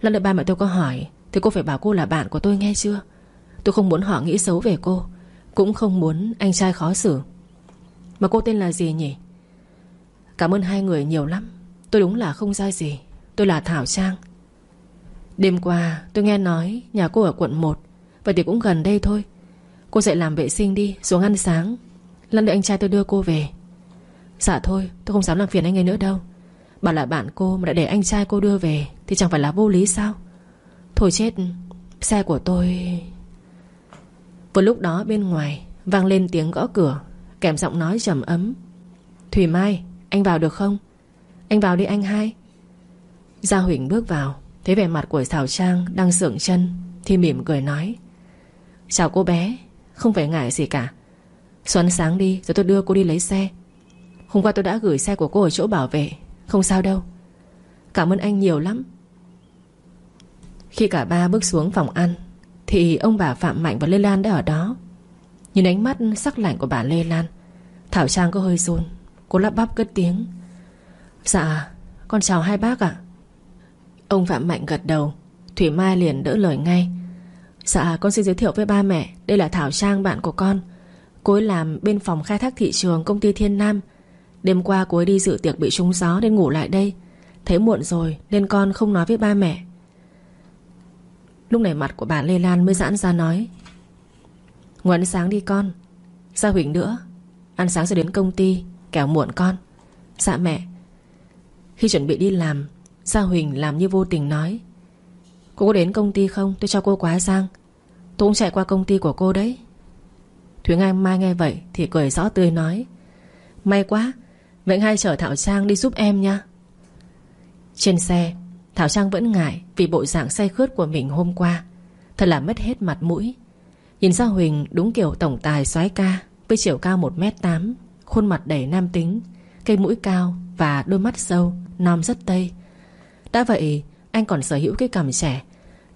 Lần đợi ba mẹ tôi có hỏi, Thì cô phải bảo cô là bạn của tôi nghe chưa? Tôi không muốn họ nghĩ xấu về cô, Cũng không muốn anh trai khó xử. Mà cô tên là gì nhỉ? Cảm ơn hai người nhiều lắm, Tôi đúng là không ra gì, Tôi là Thảo Trang. Đêm qua, tôi nghe nói Nhà cô ở quận 1 Vậy thì cũng gần đây thôi. Cô dậy làm vệ sinh đi, xuống ăn sáng. Lần nữa anh trai tôi đưa cô về. Dạ thôi, tôi không dám làm phiền anh ấy nữa đâu. Bảo là bạn cô mà đã để anh trai cô đưa về Thì chẳng phải là vô lý sao? Thôi chết, Xe của tôi Vừa lúc đó bên ngoài Vang lên tiếng gõ cửa, Kèm giọng nói trầm ấm. Thủy Mai, anh vào được không? Anh vào đi anh hai. Gia Huỳnh bước vào, Thấy vẻ mặt của Thảo Trang đang sượng chân Thì mỉm cười nói. Chào cô bé, Không phải ngại gì cả. Xuân sáng đi, rồi tôi đưa cô đi lấy xe. Hôm qua tôi đã gửi xe của cô ở chỗ bảo vệ, Không sao đâu. Cảm ơn anh nhiều lắm. Khi cả ba bước xuống phòng ăn, Thì ông bà Phạm Mạnh và Lê Lan đã ở đó. Nhìn ánh mắt sắc lạnh của bà Lê Lan, Thảo Trang có hơi run. Cô lắp bắp cất tiếng. Dạ con chào hai bác ạ. Ông Phạm Mạnh gật đầu, Thủy Mai liền đỡ lời ngay. Dạ con xin giới thiệu với ba mẹ, Đây là Thảo Trang, bạn của con. Cô ấy làm bên phòng khai thác thị trường công ty Thiên Nam. Đêm qua cô ấy đi dự tiệc bị trúng gió Nên ngủ lại đây. Thấy muộn rồi nên con không nói với ba mẹ. Lúc này mặt của bà Lê Lan mới giãn ra nói Ngồi ăn sáng đi con. Ra Huỳnh nữa. Ăn sáng rồi đến công ty, Kẻo muộn con. Dạ mẹ. Khi chuẩn bị đi làm, Gia Huỳnh làm như vô tình nói, Cô có đến công ty không? Tôi cho cô quá sang. Tôi cũng chạy qua công ty của cô đấy. Thúy Anh Mai nghe vậy Thì cười rõ tươi nói, May quá, Vậy hai chở Thảo Trang đi giúp em nha. Trên xe, Thảo Trang vẫn ngại Vì bộ dạng say khướt của mình hôm qua, Thật là mất hết mặt mũi. Nhìn ra Huỳnh đúng kiểu tổng tài soái ca Với chiều cao 1m8 Khuôn mặt đầy nam tính Cây mũi cao và đôi mắt sâu Nom rất tây. Đã vậy, anh còn sở hữu cái cằm trẻ,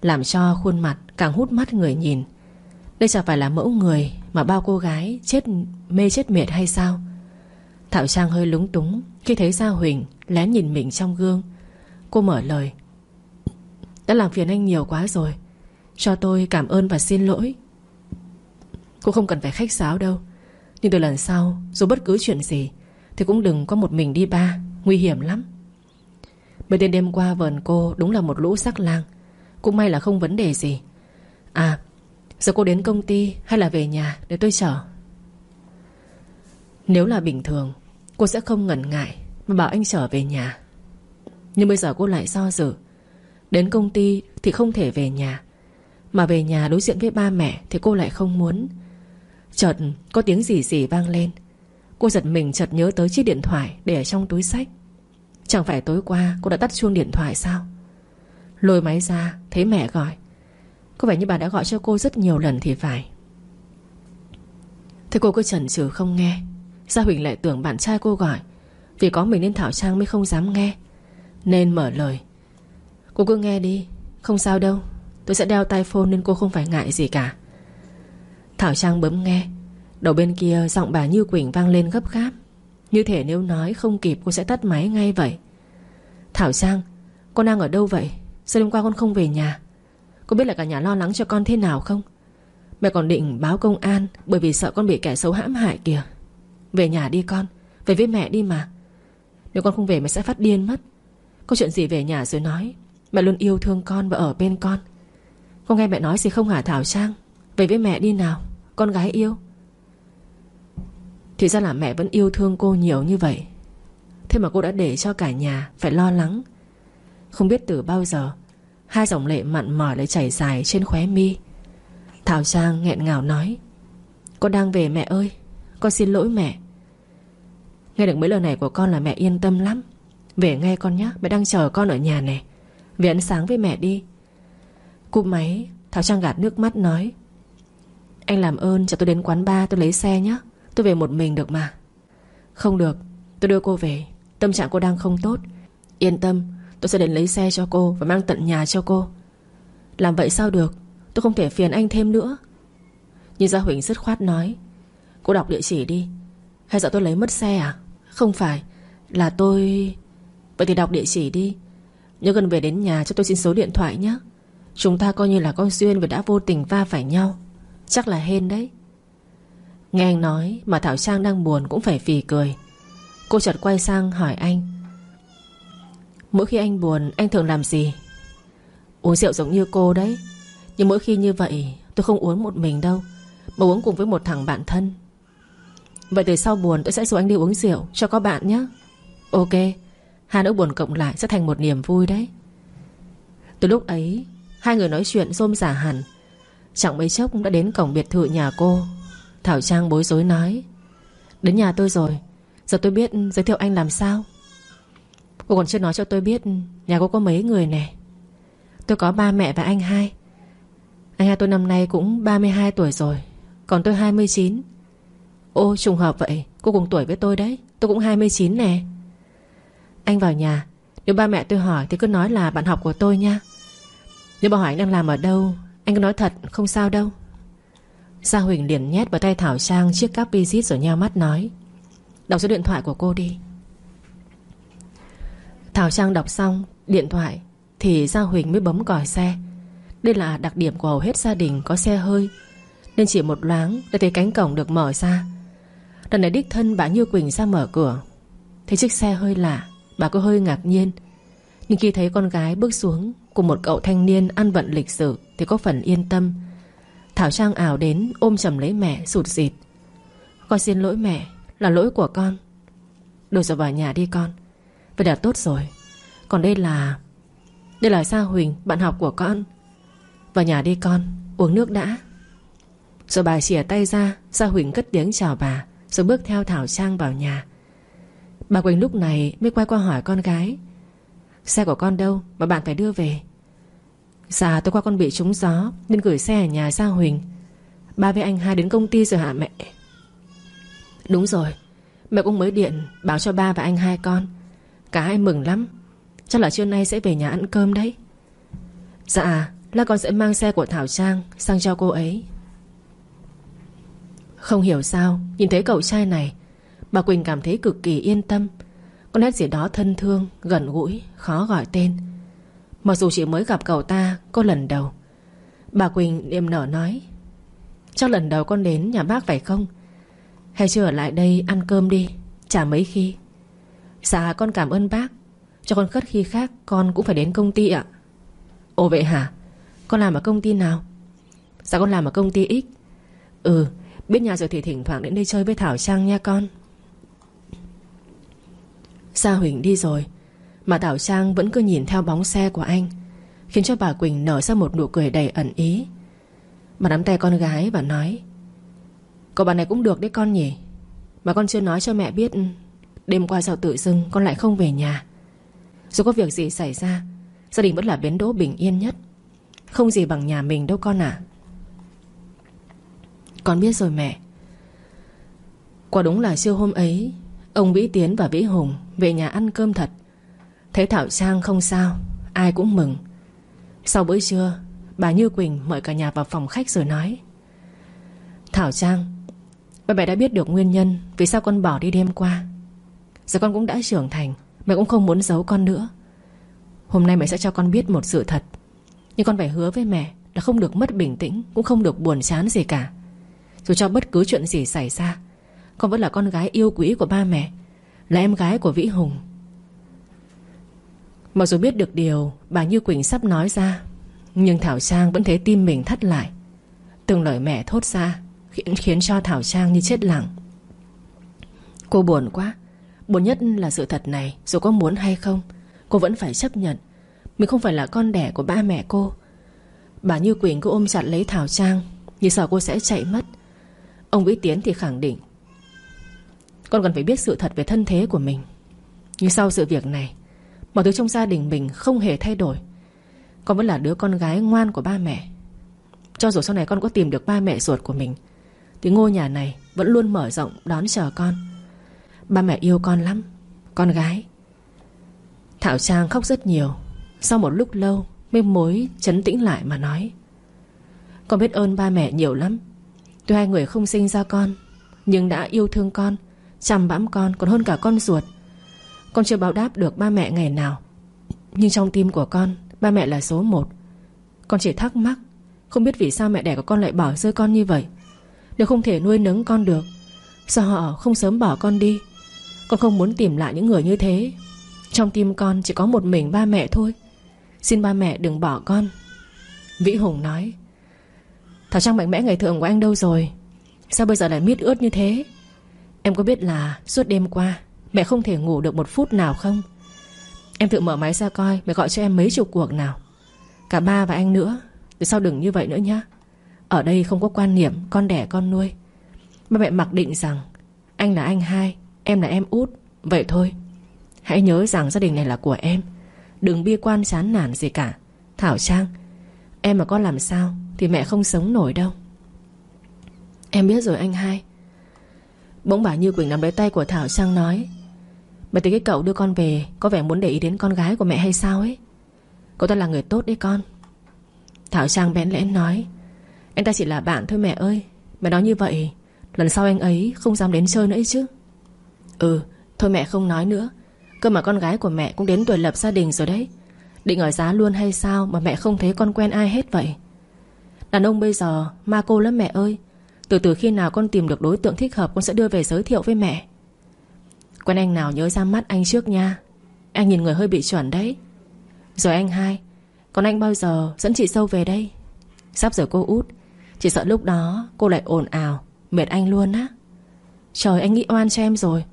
Làm cho khuôn mặt càng hút mắt người nhìn. Đây chẳng phải là mẫu người mà bao cô gái chết mê chết mệt hay sao? Thảo Trang hơi lúng túng, Khi thấy Gia Huỳnh lén nhìn mình trong gương, Cô mở lời. Đã làm phiền anh nhiều quá rồi, Cho tôi cảm ơn và xin lỗi. Cô không cần phải khách sáo đâu, Nhưng từ lần sau, Dù bất cứ chuyện gì, Thì cũng đừng có một mình đi ba, Nguy hiểm lắm. Mấy tên đêm qua vờn cô đúng là một lũ sắc lang, Cũng may là không vấn đề gì. À Giờ cô đến công ty hay là về nhà để tôi chở Nếu là bình thường, Cô sẽ không ngần ngại Mà bảo anh trở về nhà. Nhưng bây giờ cô lại do dự. Đến công ty thì không thể về nhà. Mà về nhà đối diện với ba mẹ Thì cô lại không muốn. Chợt có tiếng gì gì vang lên. Cô giật mình chợt nhớ tới chiếc điện thoại Để ở trong túi sách. Chẳng phải tối qua cô đã tắt chuông điện thoại sao? Lôi máy ra, Thấy mẹ gọi. Có vẻ như bà đã gọi cho cô rất nhiều lần thì phải. Thế cô cứ chần chừ không nghe. Gia Huỳnh lại tưởng bạn trai cô gọi. Vì có mình nên Thảo Trang mới không dám nghe. Nên mở lời. Cô cứ nghe đi, Không sao đâu. Tôi sẽ đeo tai phone nên cô không phải ngại gì cả. Thảo Trang bấm nghe. Đầu bên kia giọng bà Như Quỳnh vang lên gấp gáp. Như thể nếu nói không kịp cô sẽ tắt máy ngay vậy. Thảo Trang, Con đang ở đâu vậy? Sao đêm qua con không về nhà? Cô biết là cả nhà lo lắng cho con thế nào không? Mẹ còn định báo công an Bởi vì sợ con bị kẻ xấu hãm hại kìa. Về nhà đi con, Về với mẹ đi mà. Nếu con không về, mẹ sẽ phát điên mất. Có chuyện gì về nhà rồi nói, Mẹ luôn yêu thương con và ở bên con. Con nghe mẹ nói gì không hả Thảo Trang? Về với mẹ đi nào, Con gái yêu. Thì ra là mẹ vẫn yêu thương cô nhiều như vậy. Thế mà cô đã để cho cả nhà Phải lo lắng. Không biết từ bao giờ Hai dòng lệ mặn mỏi lại chảy dài trên khóe mi. Thảo Trang nghẹn ngào nói, Con đang về mẹ ơi, Con xin lỗi mẹ. Nghe được mấy lời này của con là mẹ yên tâm lắm. Về nghe con nhé Mẹ đang chờ con ở nhà này Về ăn sáng với mẹ đi. Cúp máy, Thảo Trang gạt nước mắt nói, Anh làm ơn cho tôi đến quán bar tôi lấy xe nhé Tôi về một mình được mà. Không được, Tôi đưa cô về, Tâm trạng cô đang không tốt. Yên tâm Tôi sẽ đến lấy xe cho cô Và mang tận nhà cho cô. Làm vậy sao được? Tôi không thể phiền anh thêm nữa. Nhưng Gia Huỳnh dứt khoát nói, Cô đọc địa chỉ đi. Hay sợ tôi lấy mất xe à? Không phải, Là tôi Vậy thì đọc địa chỉ đi. Nhớ gần về đến nhà cho tôi xin số điện thoại nhé. Chúng ta coi như là con duyên Và đã vô tình va phải nhau. Chắc là hên đấy. Nghe anh nói mà Thảo Trang đang buồn cũng phải phì cười. Cô chợt quay sang hỏi anh Mỗi khi anh buồn, anh thường làm gì? Uống rượu giống như cô đấy. Nhưng mỗi khi như vậy, tôi không uống một mình đâu, Mà uống cùng với một thằng bạn thân. Vậy từ sau buồn, tôi sẽ rủ anh đi uống rượu Cho có bạn nhé. Ok, Hai nỗi buồn cộng lại sẽ thành một niềm vui đấy. Từ lúc ấy, Hai người nói chuyện rôm rả hẳn. Chẳng mấy chốc đã đến cổng biệt thự nhà cô. Thảo Trang bối rối nói, Đến nhà tôi rồi, Giờ tôi biết giới thiệu anh làm sao. Cô còn chưa nói cho tôi biết Nhà cô có mấy người nè. Tôi có ba mẹ và anh hai. Anh hai tôi năm nay cũng 32 tuổi rồi, Còn tôi 29 Ô, trùng hợp vậy, Cô cùng tuổi với tôi đấy, Tôi cũng 29 nè. Anh vào nhà, Nếu ba mẹ tôi hỏi thì cứ nói là bạn học của tôi nha. Nếu bà hỏi anh đang làm ở đâu, Anh cứ nói thật, không sao đâu. Gia Huỳnh liền nhét vào tay Thảo Trang Chiếc cáp visit rồi nheo mắt nói. Đọc số điện thoại của cô đi. Thảo Trang đọc xong, điện thoại, Thì Gia Huỳnh mới bấm còi xe. Đây là đặc điểm của hầu hết gia đình có xe hơi, Nên chỉ một loáng Đã thấy cánh cổng được mở ra. Lần này đích thân bà Như Quỳnh ra mở cửa. Thấy chiếc xe hơi lạ, Bà có hơi ngạc nhiên. Nhưng khi thấy con gái bước xuống Cùng một cậu thanh niên ăn vận lịch sử Thì có phần yên tâm. Thảo Trang ảo đến ôm chầm lấy mẹ, sụt sịt. Con xin lỗi mẹ, Là lỗi của con. Đồ rồi vào nhà đi con. Vậy đã tốt rồi. Còn đây là Đây là Sa Huỳnh, bạn học của con. Vào nhà đi con, Uống nước đã. Rồi bà chìa tay ra, Sa Huỳnh cất tiếng chào bà, Rồi bước theo Thảo Trang vào nhà. Bà Quỳnh lúc này mới quay qua hỏi con gái, Xe của con đâu mà bạn phải đưa về? Dạ tôi qua con bị trúng gió, Nên gửi xe ở nhà Sa Huỳnh. Ba với anh hai đến công ty rồi hả mẹ? Đúng rồi, Mẹ cũng mới điện, Báo cho ba và anh hai con. Cả hai mừng lắm. Chắc là trưa nay sẽ về nhà ăn cơm đấy. Dạ là con sẽ mang xe của Thảo Trang Sang cho cô ấy. Không hiểu sao Nhìn thấy cậu trai này Bà Quỳnh cảm thấy cực kỳ yên tâm. Có nét gì đó thân thương, gần gũi Khó gọi tên. Mặc dù chỉ mới gặp cậu ta có lần đầu. Bà Quỳnh niềm nở nói Chắc lần đầu con đến nhà bác phải không? Hay chưa ở lại đây ăn cơm đi Chả mấy khi. Dạ con cảm ơn bác. Cho con khất khi khác, con cũng phải đến công ty ạ. Ồ, vậy hả? Con làm ở công ty nào? Dạ con làm ở công ty X. Ừ biết nhà rồi thì thỉnh thoảng đến đây chơi với Thảo Trang nha con. Sa Huỳnh đi rồi. Mà Thảo Trang vẫn cứ nhìn theo bóng xe của anh, Khiến cho bà Quỳnh nở ra một nụ cười đầy ẩn ý. Bà nắm tay con gái và nói Cậu bà này cũng được đấy con nhỉ? Mà con chưa nói cho mẹ biết Đêm qua sao tự dưng con lại không về nhà? Dù có việc gì xảy ra, Gia đình vẫn là bến đỗ bình yên nhất. Không gì bằng nhà mình đâu con ạ. Con biết rồi mẹ. Quả đúng là siêu hôm ấy, Ông Vĩ Tiến và Vĩ Hùng Về nhà ăn cơm thật. Thấy Thảo Trang không sao, Ai cũng mừng. Sau bữa trưa, Bà Như Quỳnh mời cả nhà vào phòng khách rồi nói. Thảo Trang Bà mẹ đã biết được nguyên nhân Vì sao con bỏ đi đêm qua. Giờ con cũng đã trưởng thành Mẹ cũng không muốn giấu con nữa. Hôm nay mẹ sẽ cho con biết một sự thật. Nhưng con phải hứa với mẹ Là không được mất bình tĩnh Cũng không được buồn chán gì cả. Dù cho bất cứ chuyện gì xảy ra Con vẫn là con gái yêu quý của ba mẹ Là em gái của Vĩ Hùng. Mặc dù biết được điều Bà Như Quỳnh sắp nói ra Nhưng Thảo Trang vẫn thấy tim mình thắt lại. Từng lời mẹ thốt ra Khiến, khiến cho Thảo Trang như chết lặng. Cô buồn quá Buồn nhất là sự thật này, Dù có muốn hay không, Cô vẫn phải chấp nhận. Mình không phải là con đẻ của ba mẹ cô. Bà Như Quỳnh cứ ôm chặt lấy Thảo Trang, Như sợ cô sẽ chạy mất. Ông Vĩ Tiến thì khẳng định, Con cần phải biết sự thật về thân thế của mình. Nhưng sau sự việc này, Mọi thứ trong gia đình mình không hề thay đổi. Con vẫn là đứa con gái ngoan của ba mẹ. Cho dù sau này con có tìm được ba mẹ ruột của mình, Thì ngôi nhà này Vẫn luôn mở rộng đón chờ con. Ba mẹ yêu con lắm, Con gái. Thảo Trang khóc rất nhiều. Sau một lúc lâu Mới mối chấn tĩnh lại mà nói, Con biết ơn ba mẹ nhiều lắm. Tuy hai người không sinh ra con, Nhưng đã yêu thương con, Chăm bẵm con còn hơn cả con ruột. Con chưa báo đáp được ba mẹ ngày nào, Nhưng trong tim của con, Ba mẹ là số một. Con chỉ thắc mắc, Không biết vì sao mẹ đẻ của con lại bỏ rơi con như vậy. Nếu không thể nuôi nấng con được, Sao họ không sớm bỏ con đi? Con không muốn tìm lại những người như thế. Trong tim con chỉ có một mình ba mẹ thôi. Xin ba mẹ đừng bỏ con. Vĩ Hùng nói, Thảo Trang mạnh mẽ ngày thường của anh đâu rồi? Sao bây giờ lại mít ướt như thế? Em có biết là suốt đêm qua, Mẹ không thể ngủ được một phút nào không? Em tự mở máy ra coi, Mẹ gọi cho em mấy chục cuộc nào. Cả ba và anh nữa Từ sau đừng như vậy nữa nhá. Ở đây không có quan niệm, con đẻ con nuôi. Ba mẹ mặc định rằng, Anh là anh hai Em là em út. Vậy thôi. Hãy nhớ rằng gia đình này là của em. Đừng bi quan chán nản gì cả. Thảo Trang, Em mà có làm sao Thì mẹ không sống nổi đâu. Em biết rồi anh hai. Bỗng bà Như Quỳnh nắm lấy tay của Thảo Trang nói, Mày thấy cái cậu đưa con về Có vẻ muốn để ý đến con gái của mẹ hay sao ấy? Cậu ta là người tốt đấy con. Thảo Trang bẽn lẽn nói, Anh ta chỉ là bạn thôi mẹ ơi. Mẹ nói như vậy, Lần sau anh ấy không dám đến chơi nữa chứ. Ừ Thôi mẹ không nói nữa. Cơ mà con gái của mẹ cũng đến tuổi lập gia đình rồi đấy. Định ở giá luôn hay sao Mà mẹ không thấy con quen ai hết vậy? Đàn ông bây giờ, ma cô lắm mẹ ơi. Từ từ khi nào con tìm được đối tượng thích hợp Con sẽ đưa về giới thiệu với mẹ. Quen anh nào nhớ ra mắt anh trước nha. Anh nhìn người hơi bị chuẩn đấy. Rồi anh hai, Còn anh bao giờ dẫn chị sâu về đây? Sắp rồi cô út, Chỉ sợ lúc đó cô lại ồn ào, Mệt anh luôn á. Trời, anh nghĩ oan cho em rồi.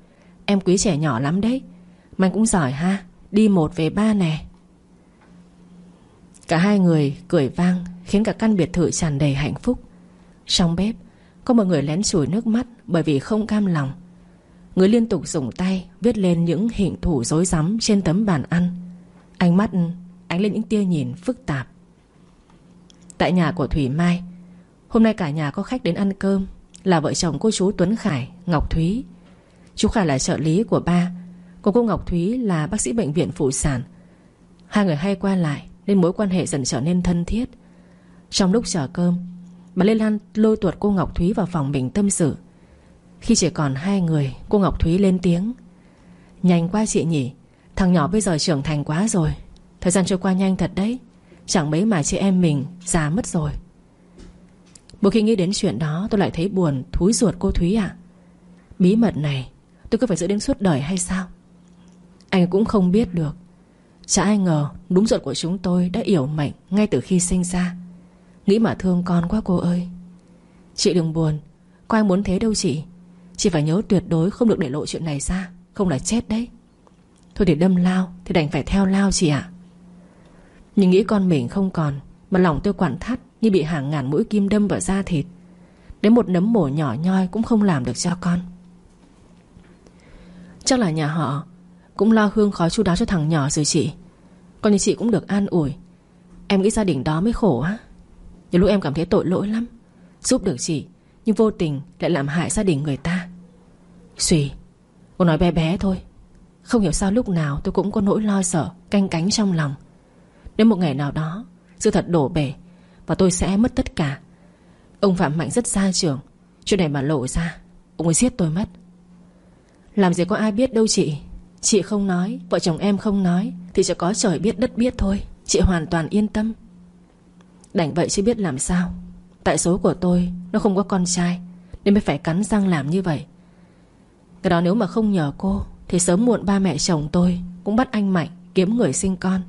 Em quý trẻ nhỏ lắm đấy. Mày cũng giỏi ha. Đi một về ba nè. Cả hai người cười vang, Khiến cả căn biệt thự tràn đầy hạnh phúc. Trong bếp, Có một người lén chùi nước mắt Bởi vì không cam lòng. Người liên tục dùng tay Viết lên những hình thủ rối rắm Trên tấm bàn ăn. Ánh mắt, ánh lên những tia nhìn phức tạp. Tại nhà của Thủy Mai, Hôm nay cả nhà có khách đến ăn cơm Là vợ chồng cô chú Tuấn Khải, Ngọc Thúy. Chú Khải là trợ lý của ba. Còn cô Ngọc Thúy là bác sĩ bệnh viện phụ sản. Hai người hay qua lại Nên mối quan hệ dần trở nên thân thiết. Trong lúc chờ cơm, Bà Lê Lan lôi tuột cô Ngọc Thúy vào phòng mình tâm sự. Khi chỉ còn hai người, Cô Ngọc Thúy lên tiếng. Nhanh quá chị nhỉ, Thằng nhỏ bây giờ trưởng thành quá rồi. Thời gian trôi qua nhanh thật đấy, Chẳng mấy mà chị em mình già mất rồi. Mỗi khi nghĩ đến chuyện đó, Tôi lại thấy buồn thúi ruột cô Thúy ạ. Bí mật này Tôi cứ phải giữ đến suốt đời hay sao? Anh cũng không biết được. Chả ai ngờ, đúng ruột của chúng tôi Đã yểu mệnh ngay từ khi sinh ra. Nghĩ mà thương con quá cô ơi. Chị đừng buồn. Có ai muốn thế đâu chị. Chị phải nhớ tuyệt đối không được để lộ chuyện này ra. Không là chết đấy. Thôi để đâm lao, thì đành phải theo lao chị ạ. Nhưng nghĩ con mình không còn, Mà lòng tôi quặn thắt Như bị hàng ngàn mũi kim đâm vào da thịt. Đến một nấm mổ nhỏ nhoi Cũng không làm được cho con. Chắc là nhà họ Cũng lo hương khói chu đáo cho thằng nhỏ rồi chị. Còn như chị cũng được an ủi. Em nghĩ gia đình đó mới khổ á. Nhiều lúc em cảm thấy tội lỗi lắm. Giúp được chị, Nhưng vô tình lại làm hại gia đình người ta. Xùy Cô nói bé bé thôi. Không hiểu sao lúc nào tôi cũng có nỗi lo sợ, Canh cánh trong lòng. Đến một ngày nào đó, Sự thật đổ bể Và tôi sẽ mất tất cả. Ông Phạm Mạnh rất xa trường Chuyện này mà lộ ra, Ông ấy giết tôi mất. Làm gì có ai biết đâu chị. Chị không nói, Vợ chồng em không nói, Thì chỉ có trời biết, đất biết thôi. Chị hoàn toàn yên tâm. Đành vậy chứ biết làm sao. Tại số của tôi, Nó không có con trai, Nên mới phải cắn răng làm như vậy. Cái đó nếu mà không nhờ cô, Thì sớm muộn ba mẹ chồng tôi Cũng bắt anh Mạnh kiếm người sinh con.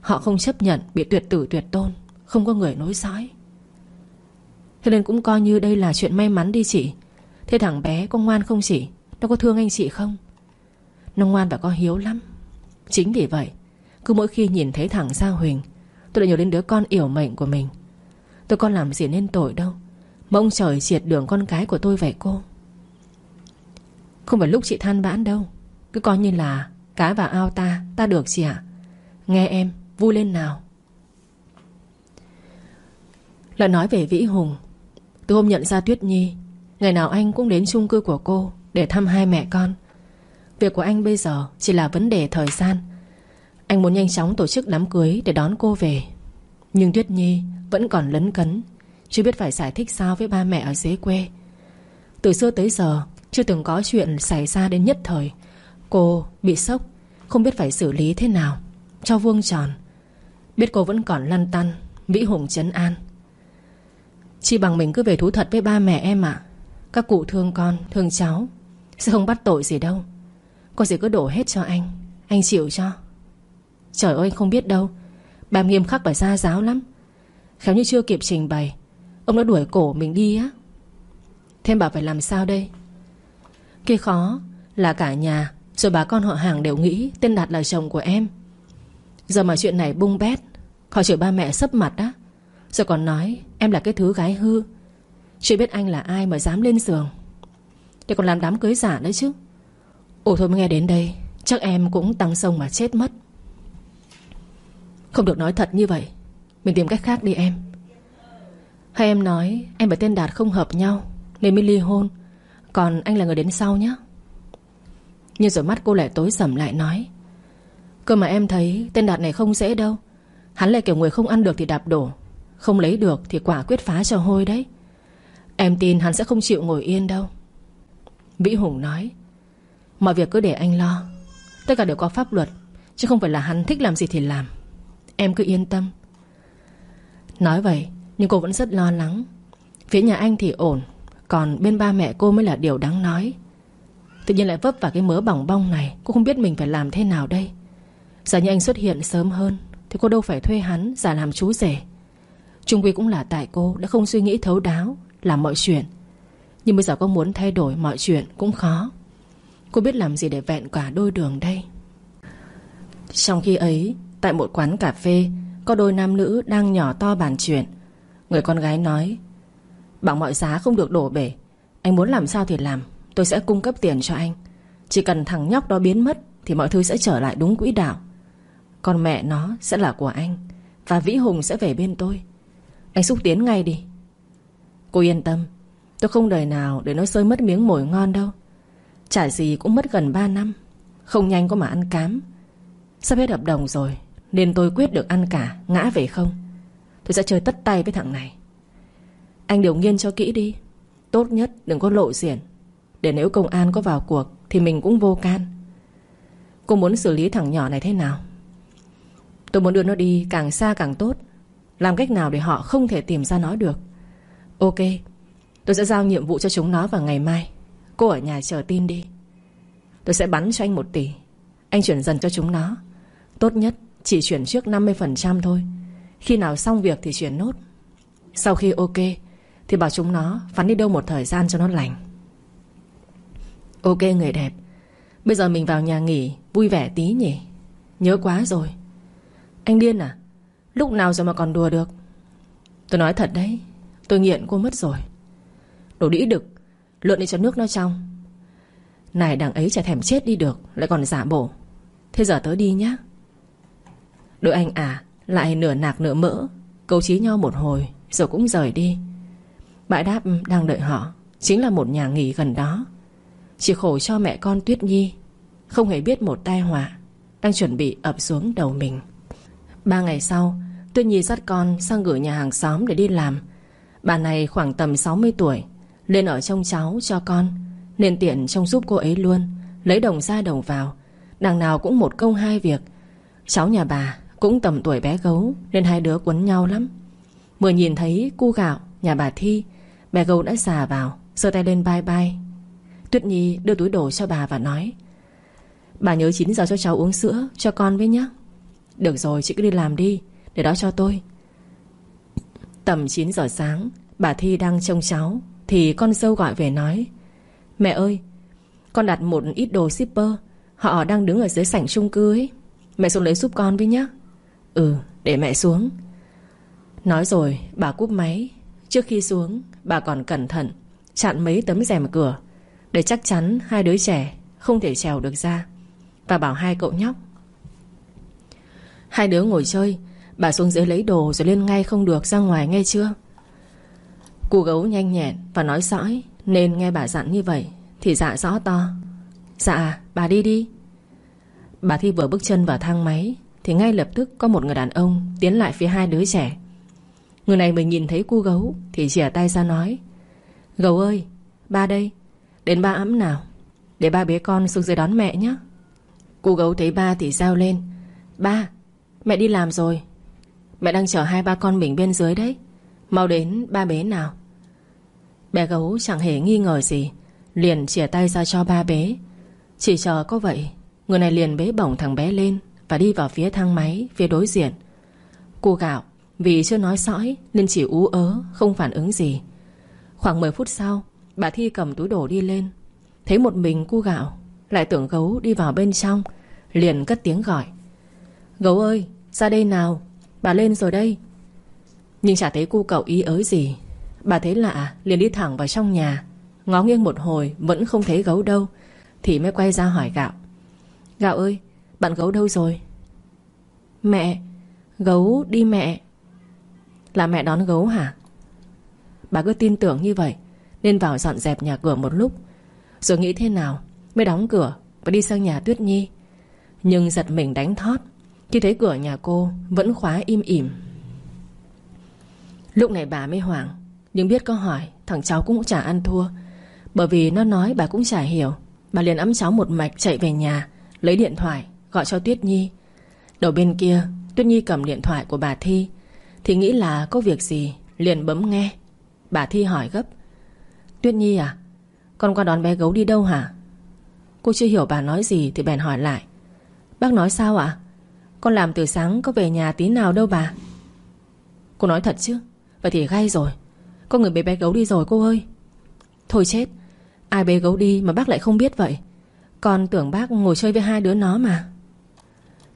Họ không chấp nhận, bị tuyệt tử, tuyệt tôn, Không có người nối dõi. Thế nên cũng coi như đây là chuyện may mắn đi chị. Thế thằng bé có ngoan không chị? Nó có thương anh chị không? Nó ngoan và có hiếu lắm. Chính vì vậy Cứ mỗi khi nhìn thấy thằng Gia Huỳnh Tôi lại nhớ đến đứa con yểu mệnh của mình. Tôi con làm gì nên tội đâu Mà ông trời triệt đường con cái của tôi vậy cô? Không phải lúc chị than vãn đâu Cứ coi như là Cá và ao ta, ta được chị ạ. Nghe em, vui lên nào. Lại nói về Vĩ Hùng. Từ hôm nhận ra Tuyết Nhi Ngày nào anh cũng đến chung cư của cô. Để thăm hai mẹ con. Việc của anh bây giờ chỉ là vấn đề thời gian. Anh muốn nhanh chóng tổ chức đám cưới Để đón cô về. Nhưng Tuyết Nhi vẫn còn lấn cấn Chưa biết phải giải thích sao với ba mẹ ở dưới quê. Từ xưa tới giờ Chưa từng có chuyện xảy ra đến nhất thời. Cô bị sốc Không biết phải xử lý thế nào Cho vuông tròn. Biết cô vẫn còn lăn tăn Vĩ Hùng chấn an. Chỉ bằng mình cứ về thú thật với ba mẹ em ạ. Các cụ thương con, thương cháu. Sẽ không bắt tội gì đâu. Con sẽ cứ đổ hết cho anh. Anh chịu cho. Trời ơi anh không biết đâu. Bà nghiêm khắc và ra giáo lắm. Khéo như chưa kịp trình bày, Ông đã đuổi cổ mình đi á. Thêm bà phải làm sao đây? Cái khó là cả nhà, Rồi bà con họ hàng đều nghĩ Tên Đạt là chồng của em. Giờ mà chuyện này bung bét Họ chửi ba mẹ sấp mặt á. Rồi còn nói em là cái thứ gái hư. Chưa biết anh là ai mà dám lên giường. Để còn làm đám cưới giả nữa chứ. Ồ thôi mới nghe đến đây, Chắc em cũng tăng sông mà chết mất. Không được nói thật như vậy, Mình tìm cách khác đi em. Hay em nói Em và tên Đạt không hợp nhau, Nên mới ly hôn. Còn anh là người đến sau nhé Nhưng rồi mắt cô lại tối sầm lại nói, Cơ mà em thấy tên Đạt này không dễ đâu. Hắn là kiểu người không ăn được thì đạp đổ, Không lấy được thì quả quyết phá cho hôi đấy. Em tin hắn sẽ không chịu ngồi yên đâu. Vĩ Hùng nói, Mọi việc cứ để anh lo. Tất cả đều có pháp luật, Chứ không phải là hắn thích làm gì thì làm. Em cứ yên tâm. Nói vậy, Nhưng cô vẫn rất lo lắng. Phía nhà anh thì ổn, Còn bên ba mẹ cô mới là điều đáng nói. Tự nhiên lại vấp vào cái mớ bỏng bong này, Cô không biết mình phải làm thế nào đây. Giả như anh xuất hiện sớm hơn, Thì cô đâu phải thuê hắn giả làm chú rể. Trung quy cũng là tại cô, Đã không suy nghĩ thấu đáo, Làm mọi chuyện. Nhưng bây giờ cô muốn thay đổi mọi chuyện cũng khó. Cô biết làm gì để vẹn cả đôi đường đây. Trong khi ấy, Tại một quán cà phê, Có đôi nam nữ đang nhỏ to bàn chuyện. Người con gái nói Bằng mọi giá không được đổ bể. Anh muốn làm sao thì làm, Tôi sẽ cung cấp tiền cho anh. Chỉ cần thằng nhóc đó biến mất Thì mọi thứ sẽ trở lại đúng quỹ đạo. Còn mẹ nó sẽ là của anh, Và Vĩ Hùng sẽ về bên tôi. Anh xúc tiến ngay đi. Cô yên tâm Tôi không đời nào để nó rơi mất miếng mồi ngon đâu. Chả gì cũng mất gần 3 năm. Không nhanh có mà ăn cám. Sắp hết hợp đồng rồi, Nên tôi quyết được ăn cả, Ngã về không. Tôi sẽ chơi tất tay với thằng này. Anh điều nghiên cho kỹ đi. Tốt nhất đừng có lộ diện. Để nếu công an có vào cuộc, Thì mình cũng vô can. Cô muốn xử lý thằng nhỏ này thế nào? Tôi muốn đưa nó đi càng xa càng tốt. Làm cách nào để họ không thể tìm ra nó được? Ok Tôi sẽ giao nhiệm vụ cho chúng nó vào ngày mai. Cô ở nhà chờ tin đi. Tôi sẽ bắn cho anh một tỷ. Anh chuyển dần cho chúng nó. Tốt nhất chỉ chuyển trước 50% thôi. Khi nào xong việc thì chuyển nốt. Sau khi ok, Thì bảo chúng nó phắn đi đâu một thời gian cho nó lành. Ok, người đẹp. Bây giờ mình vào nhà nghỉ, Vui vẻ tí nhỉ? Nhớ quá rồi. Anh điên à? Lúc nào rồi mà còn đùa được? Tôi nói thật đấy. Tôi nghiện cô mất rồi. Đồ đĩ đực, Lượn đi cho nước nó trong. Này, đằng ấy chả thèm chết đi được, Lại còn giả bổ Thế giờ tớ đi nhá. Đôi anh à Lại nửa nạc nửa mỡ, Cầu trí nhau một hồi, Rồi cũng rời đi. Bãi đáp đang đợi họ, Chính là một nhà nghỉ gần đó. Chỉ khổ cho mẹ con Tuyết Nhi, Không hề biết một tai họa, Đang chuẩn bị ập xuống đầu mình. Ba ngày sau, Tuyết Nhi dắt con sang gửi nhà hàng xóm để đi làm. Bà này khoảng tầm 60 tuổi lên ở trong cháu cho con. Nên tiện trông giúp cô ấy luôn. Lấy đồng ra đồng vào. Đằng nào cũng một công hai việc. Cháu nhà bà cũng tầm tuổi bé gấu, Nên hai đứa quấn nhau lắm. Vừa nhìn thấy cu gạo, nhà bà Thi, Bé gấu đã xà vào, giơ tay lên bye bye. Tuyết Nhi đưa túi đồ cho bà và nói, Bà nhớ 9 giờ cho cháu uống sữa, Cho con với nhé Được rồi, chị cứ đi làm đi, Để đó cho tôi. Tầm 9 giờ sáng, Bà Thi đang trông cháu. Thì con dâu gọi về nói, Mẹ ơi, Con đặt một ít đồ shipper Họ đang đứng ở dưới sảnh chung cư ấy. Mẹ xuống lấy giúp con với nhé Ừ để mẹ xuống. Nói rồi, bà cúp máy. Trước khi xuống, bà còn cẩn thận Chặn mấy tấm rèm cửa, Để chắc chắn hai đứa trẻ Không thể trèo được ra, Và bảo hai cậu nhóc. Hai đứa ngồi chơi, Bà xuống dưới lấy đồ rồi lên ngay không được ra ngoài nghe chưa? Cô gấu nhanh nhẹn và nói sõi, Nên nghe bà dặn như vậy Thì dạ rõ to. Dạ bà đi đi. Bà Thi vừa bước chân vào thang máy Thì ngay lập tức có một người đàn ông Tiến lại phía hai đứa trẻ. Người này mình nhìn thấy cô gấu Thì chìa tay ra nói, Gấu ơi, ba đây, Đến ba ấm nào, Để ba bế con xuống dưới đón mẹ nhé. Cô gấu thấy ba thì giao lên, Ba, mẹ đi làm rồi, Mẹ đang chở hai ba con mình bên dưới đấy, Mau đến ba bế nào. Bé gấu chẳng hề nghi ngờ gì, Liền chìa tay ra cho ba bế Chỉ chờ có vậy, Người này liền bế bổng thằng bé lên Và đi vào phía thang máy, Phía đối diện. Cô gạo, vì chưa nói sõi Nên chỉ ú ớ, không phản ứng gì. Khoảng 10 phút sau, Bà Thi cầm túi đồ đi lên. Thấy một mình cu gạo, Lại tưởng gấu đi vào bên trong, Liền cất tiếng gọi. Gấu ơi, ra đây nào, Bà lên rồi đây. Nhưng chả thấy cu cậu ý ới gì. Bà thấy lạ, liền đi thẳng vào trong nhà. Ngó nghiêng một hồi, vẫn không thấy gấu đâu. Thì mới quay ra hỏi gạo. Gạo ơi, bạn gấu đâu rồi? Mẹ, Gấu đi mẹ. Là mẹ đón gấu hả? Bà cứ tin tưởng như vậy, Nên vào dọn dẹp nhà cửa một lúc. Rồi nghĩ thế nào, Mới đóng cửa và đi sang nhà Tuyết Nhi. Nhưng giật mình đánh thót, Khi thấy cửa nhà cô vẫn khóa im ỉm. Lúc này bà mới hoảng nhưng biết có hỏi, Thằng cháu cũng chả ăn thua. Bởi vì nó nói bà cũng chả hiểu. Bà liền ấm cháu một mạch chạy về nhà, Lấy điện thoại, gọi cho Tuyết Nhi. Đầu bên kia, Tuyết Nhi cầm điện thoại của bà Thi. Thì nghĩ là có việc gì, Liền bấm nghe. Bà Thi hỏi gấp. Tuyết Nhi à Con qua đón bé gấu đi đâu hả? Cô chưa hiểu bà nói gì thì bèn hỏi lại. Bác nói sao ạ? Con làm từ sáng có về nhà tí nào đâu bà. Cô nói thật chứ, Vậy thì gay rồi. Có người bế bé gấu đi rồi cô ơi. Thôi chết, Ai bế gấu đi mà bác lại không biết vậy? Con tưởng bác ngồi chơi với hai đứa nó mà.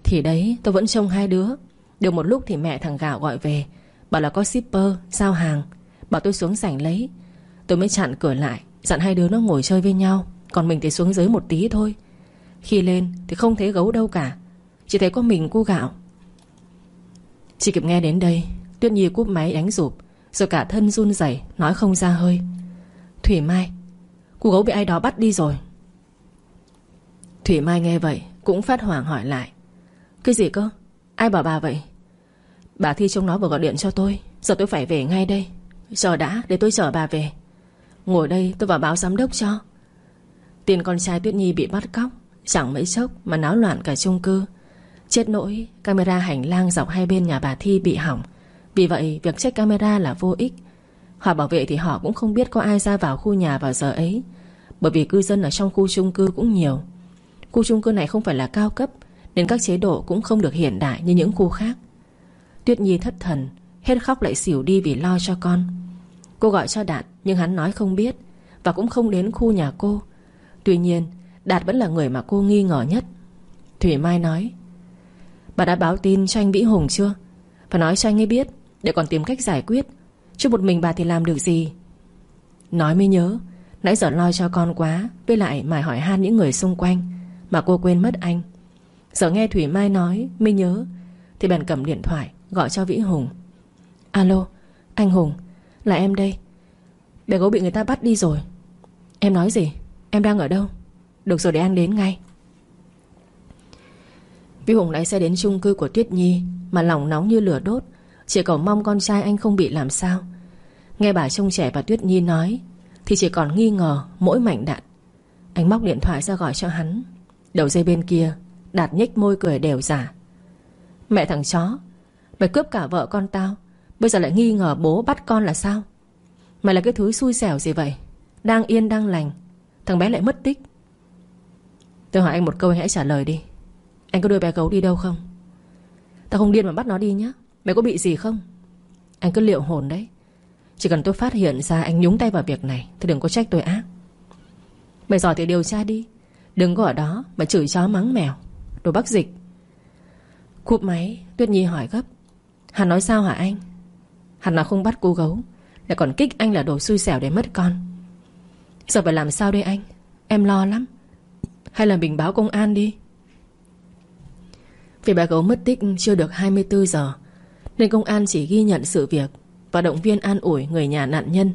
Thì đấy, tôi vẫn trông hai đứa. Được một lúc thì mẹ thằng Gạo gọi về, Bảo là có shipper, giao hàng. Bảo tôi xuống sảnh lấy. Tôi mới chặn cửa lại, Dặn hai đứa nó ngồi chơi với nhau. Còn mình thì xuống dưới một tí thôi. Khi lên thì không thấy gấu đâu cả, Chỉ thấy có mình cu gạo. Chỉ kịp nghe đến đây, Tuyết Nhi cúp máy đánh rụp rồi cả thân run rẩy, Nói không ra hơi. Thủy Mai, Cô gấu bị ai đó bắt đi rồi? Thủy Mai nghe vậy Cũng phát hoảng hỏi lại, Cái gì cơ? Ai bảo bà vậy? Bà Thi trông nó vừa gọi điện cho tôi. Giờ tôi phải về ngay đây. Chờ đã, để tôi chở bà về. Ngồi đây tôi vào báo giám đốc cho. Tiền con trai Tuyết Nhi bị bắt cóc, Chẳng mấy chốc mà náo loạn cả chung cư. Chết nỗi, Camera hành lang dọc hai bên nhà bà Thi bị hỏng. Vì vậy, việc check camera là vô ích. Hỏi bảo vệ thì họ cũng không biết có ai ra vào khu nhà vào giờ ấy, Bởi vì cư dân ở trong khu chung cư cũng nhiều. Khu chung cư này không phải là cao cấp, Nên các chế độ cũng không được hiện đại như những khu khác. Tuyết Nhi thất thần, Hết khóc lại xỉu đi vì lo cho con. Cô gọi cho Đạt, Nhưng hắn nói không biết, Và cũng không đến khu nhà cô. Tuy nhiên, Đạt vẫn là người mà cô nghi ngờ nhất. Thủy Mai nói, Bà đã báo tin cho anh Vĩ Hùng chưa? Và nói cho anh ấy biết để còn tìm cách giải quyết. Chứ một mình bà thì làm được gì? Nói mới nhớ, Nãy giờ lo cho con quá, Với lại mải hỏi han những người xung quanh, Mà cô quên mất anh. Giờ nghe Thủy Mai nói, mới nhớ, Thì bèn cầm điện thoại, gọi cho Vĩ Hùng. Alo, anh Hùng, Là em đây. Bé gấu bị người ta bắt đi rồi. Em nói gì? Em đang ở đâu? Được rồi, để anh đến ngay. Vĩ Hùng lái xe đến chung cư của Tuyết Nhi, Mà lòng nóng như lửa đốt. Chỉ cầu mong con trai anh không bị làm sao. Nghe bà trông trẻ và Tuyết Nhi nói, Thì chỉ còn nghi ngờ mỗi mảnh đạn. Anh móc điện thoại ra gọi cho hắn. Đầu dây bên kia, Đạt nhếch môi cười đều giả. Mẹ thằng chó, Mày cướp cả vợ con tao, Bây giờ lại nghi ngờ bố bắt con là sao? Mày là cái thứ xui xẻo gì vậy? Đang yên, đang lành, Thằng bé lại mất tích. Tôi hỏi anh một câu anh hãy trả lời đi. Anh có đưa bé gấu đi đâu không? Tao không điên mà bắt nó đi nhá. Mày có bị gì không? Anh cứ liệu hồn đấy. Chỉ cần tôi phát hiện ra anh nhúng tay vào việc này, Thì đừng có trách tôi ác. Mày giỏi thì điều tra đi. Đừng có ở đó mà chửi chó mắng mèo, Đồ bắc dịch. Cúp máy, Tuyết Nhi hỏi gấp. Hắn nói sao hả anh? Hắn là không bắt cô gấu, Lại còn kích anh là đồ xui xẻo để mất con. Giờ phải làm sao đây anh? Em lo lắm. Hay là mình báo công an đi? Vì bà gấu mất tích chưa được 24 giờ nên công an chỉ ghi nhận sự việc Và động viên an ủi người nhà nạn nhân,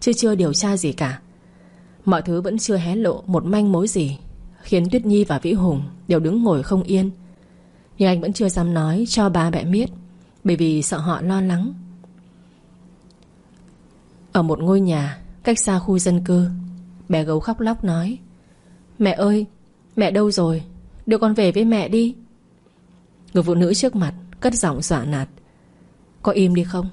Chứ chưa điều tra gì cả. Mọi thứ vẫn chưa hé lộ một manh mối gì, Khiến Tuyết Nhi và Vĩ Hùng Đều đứng ngồi không yên. Nhưng anh vẫn chưa dám nói cho ba mẹ biết, Bởi vì sợ họ lo lắng. Ở một ngôi nhà Cách xa khu dân cư, Bé gấu khóc lóc nói, Mẹ ơi, mẹ đâu rồi? Đưa con về với mẹ đi. Người phụ nữ trước mặt Cất giọng dọa nạt có im đi không?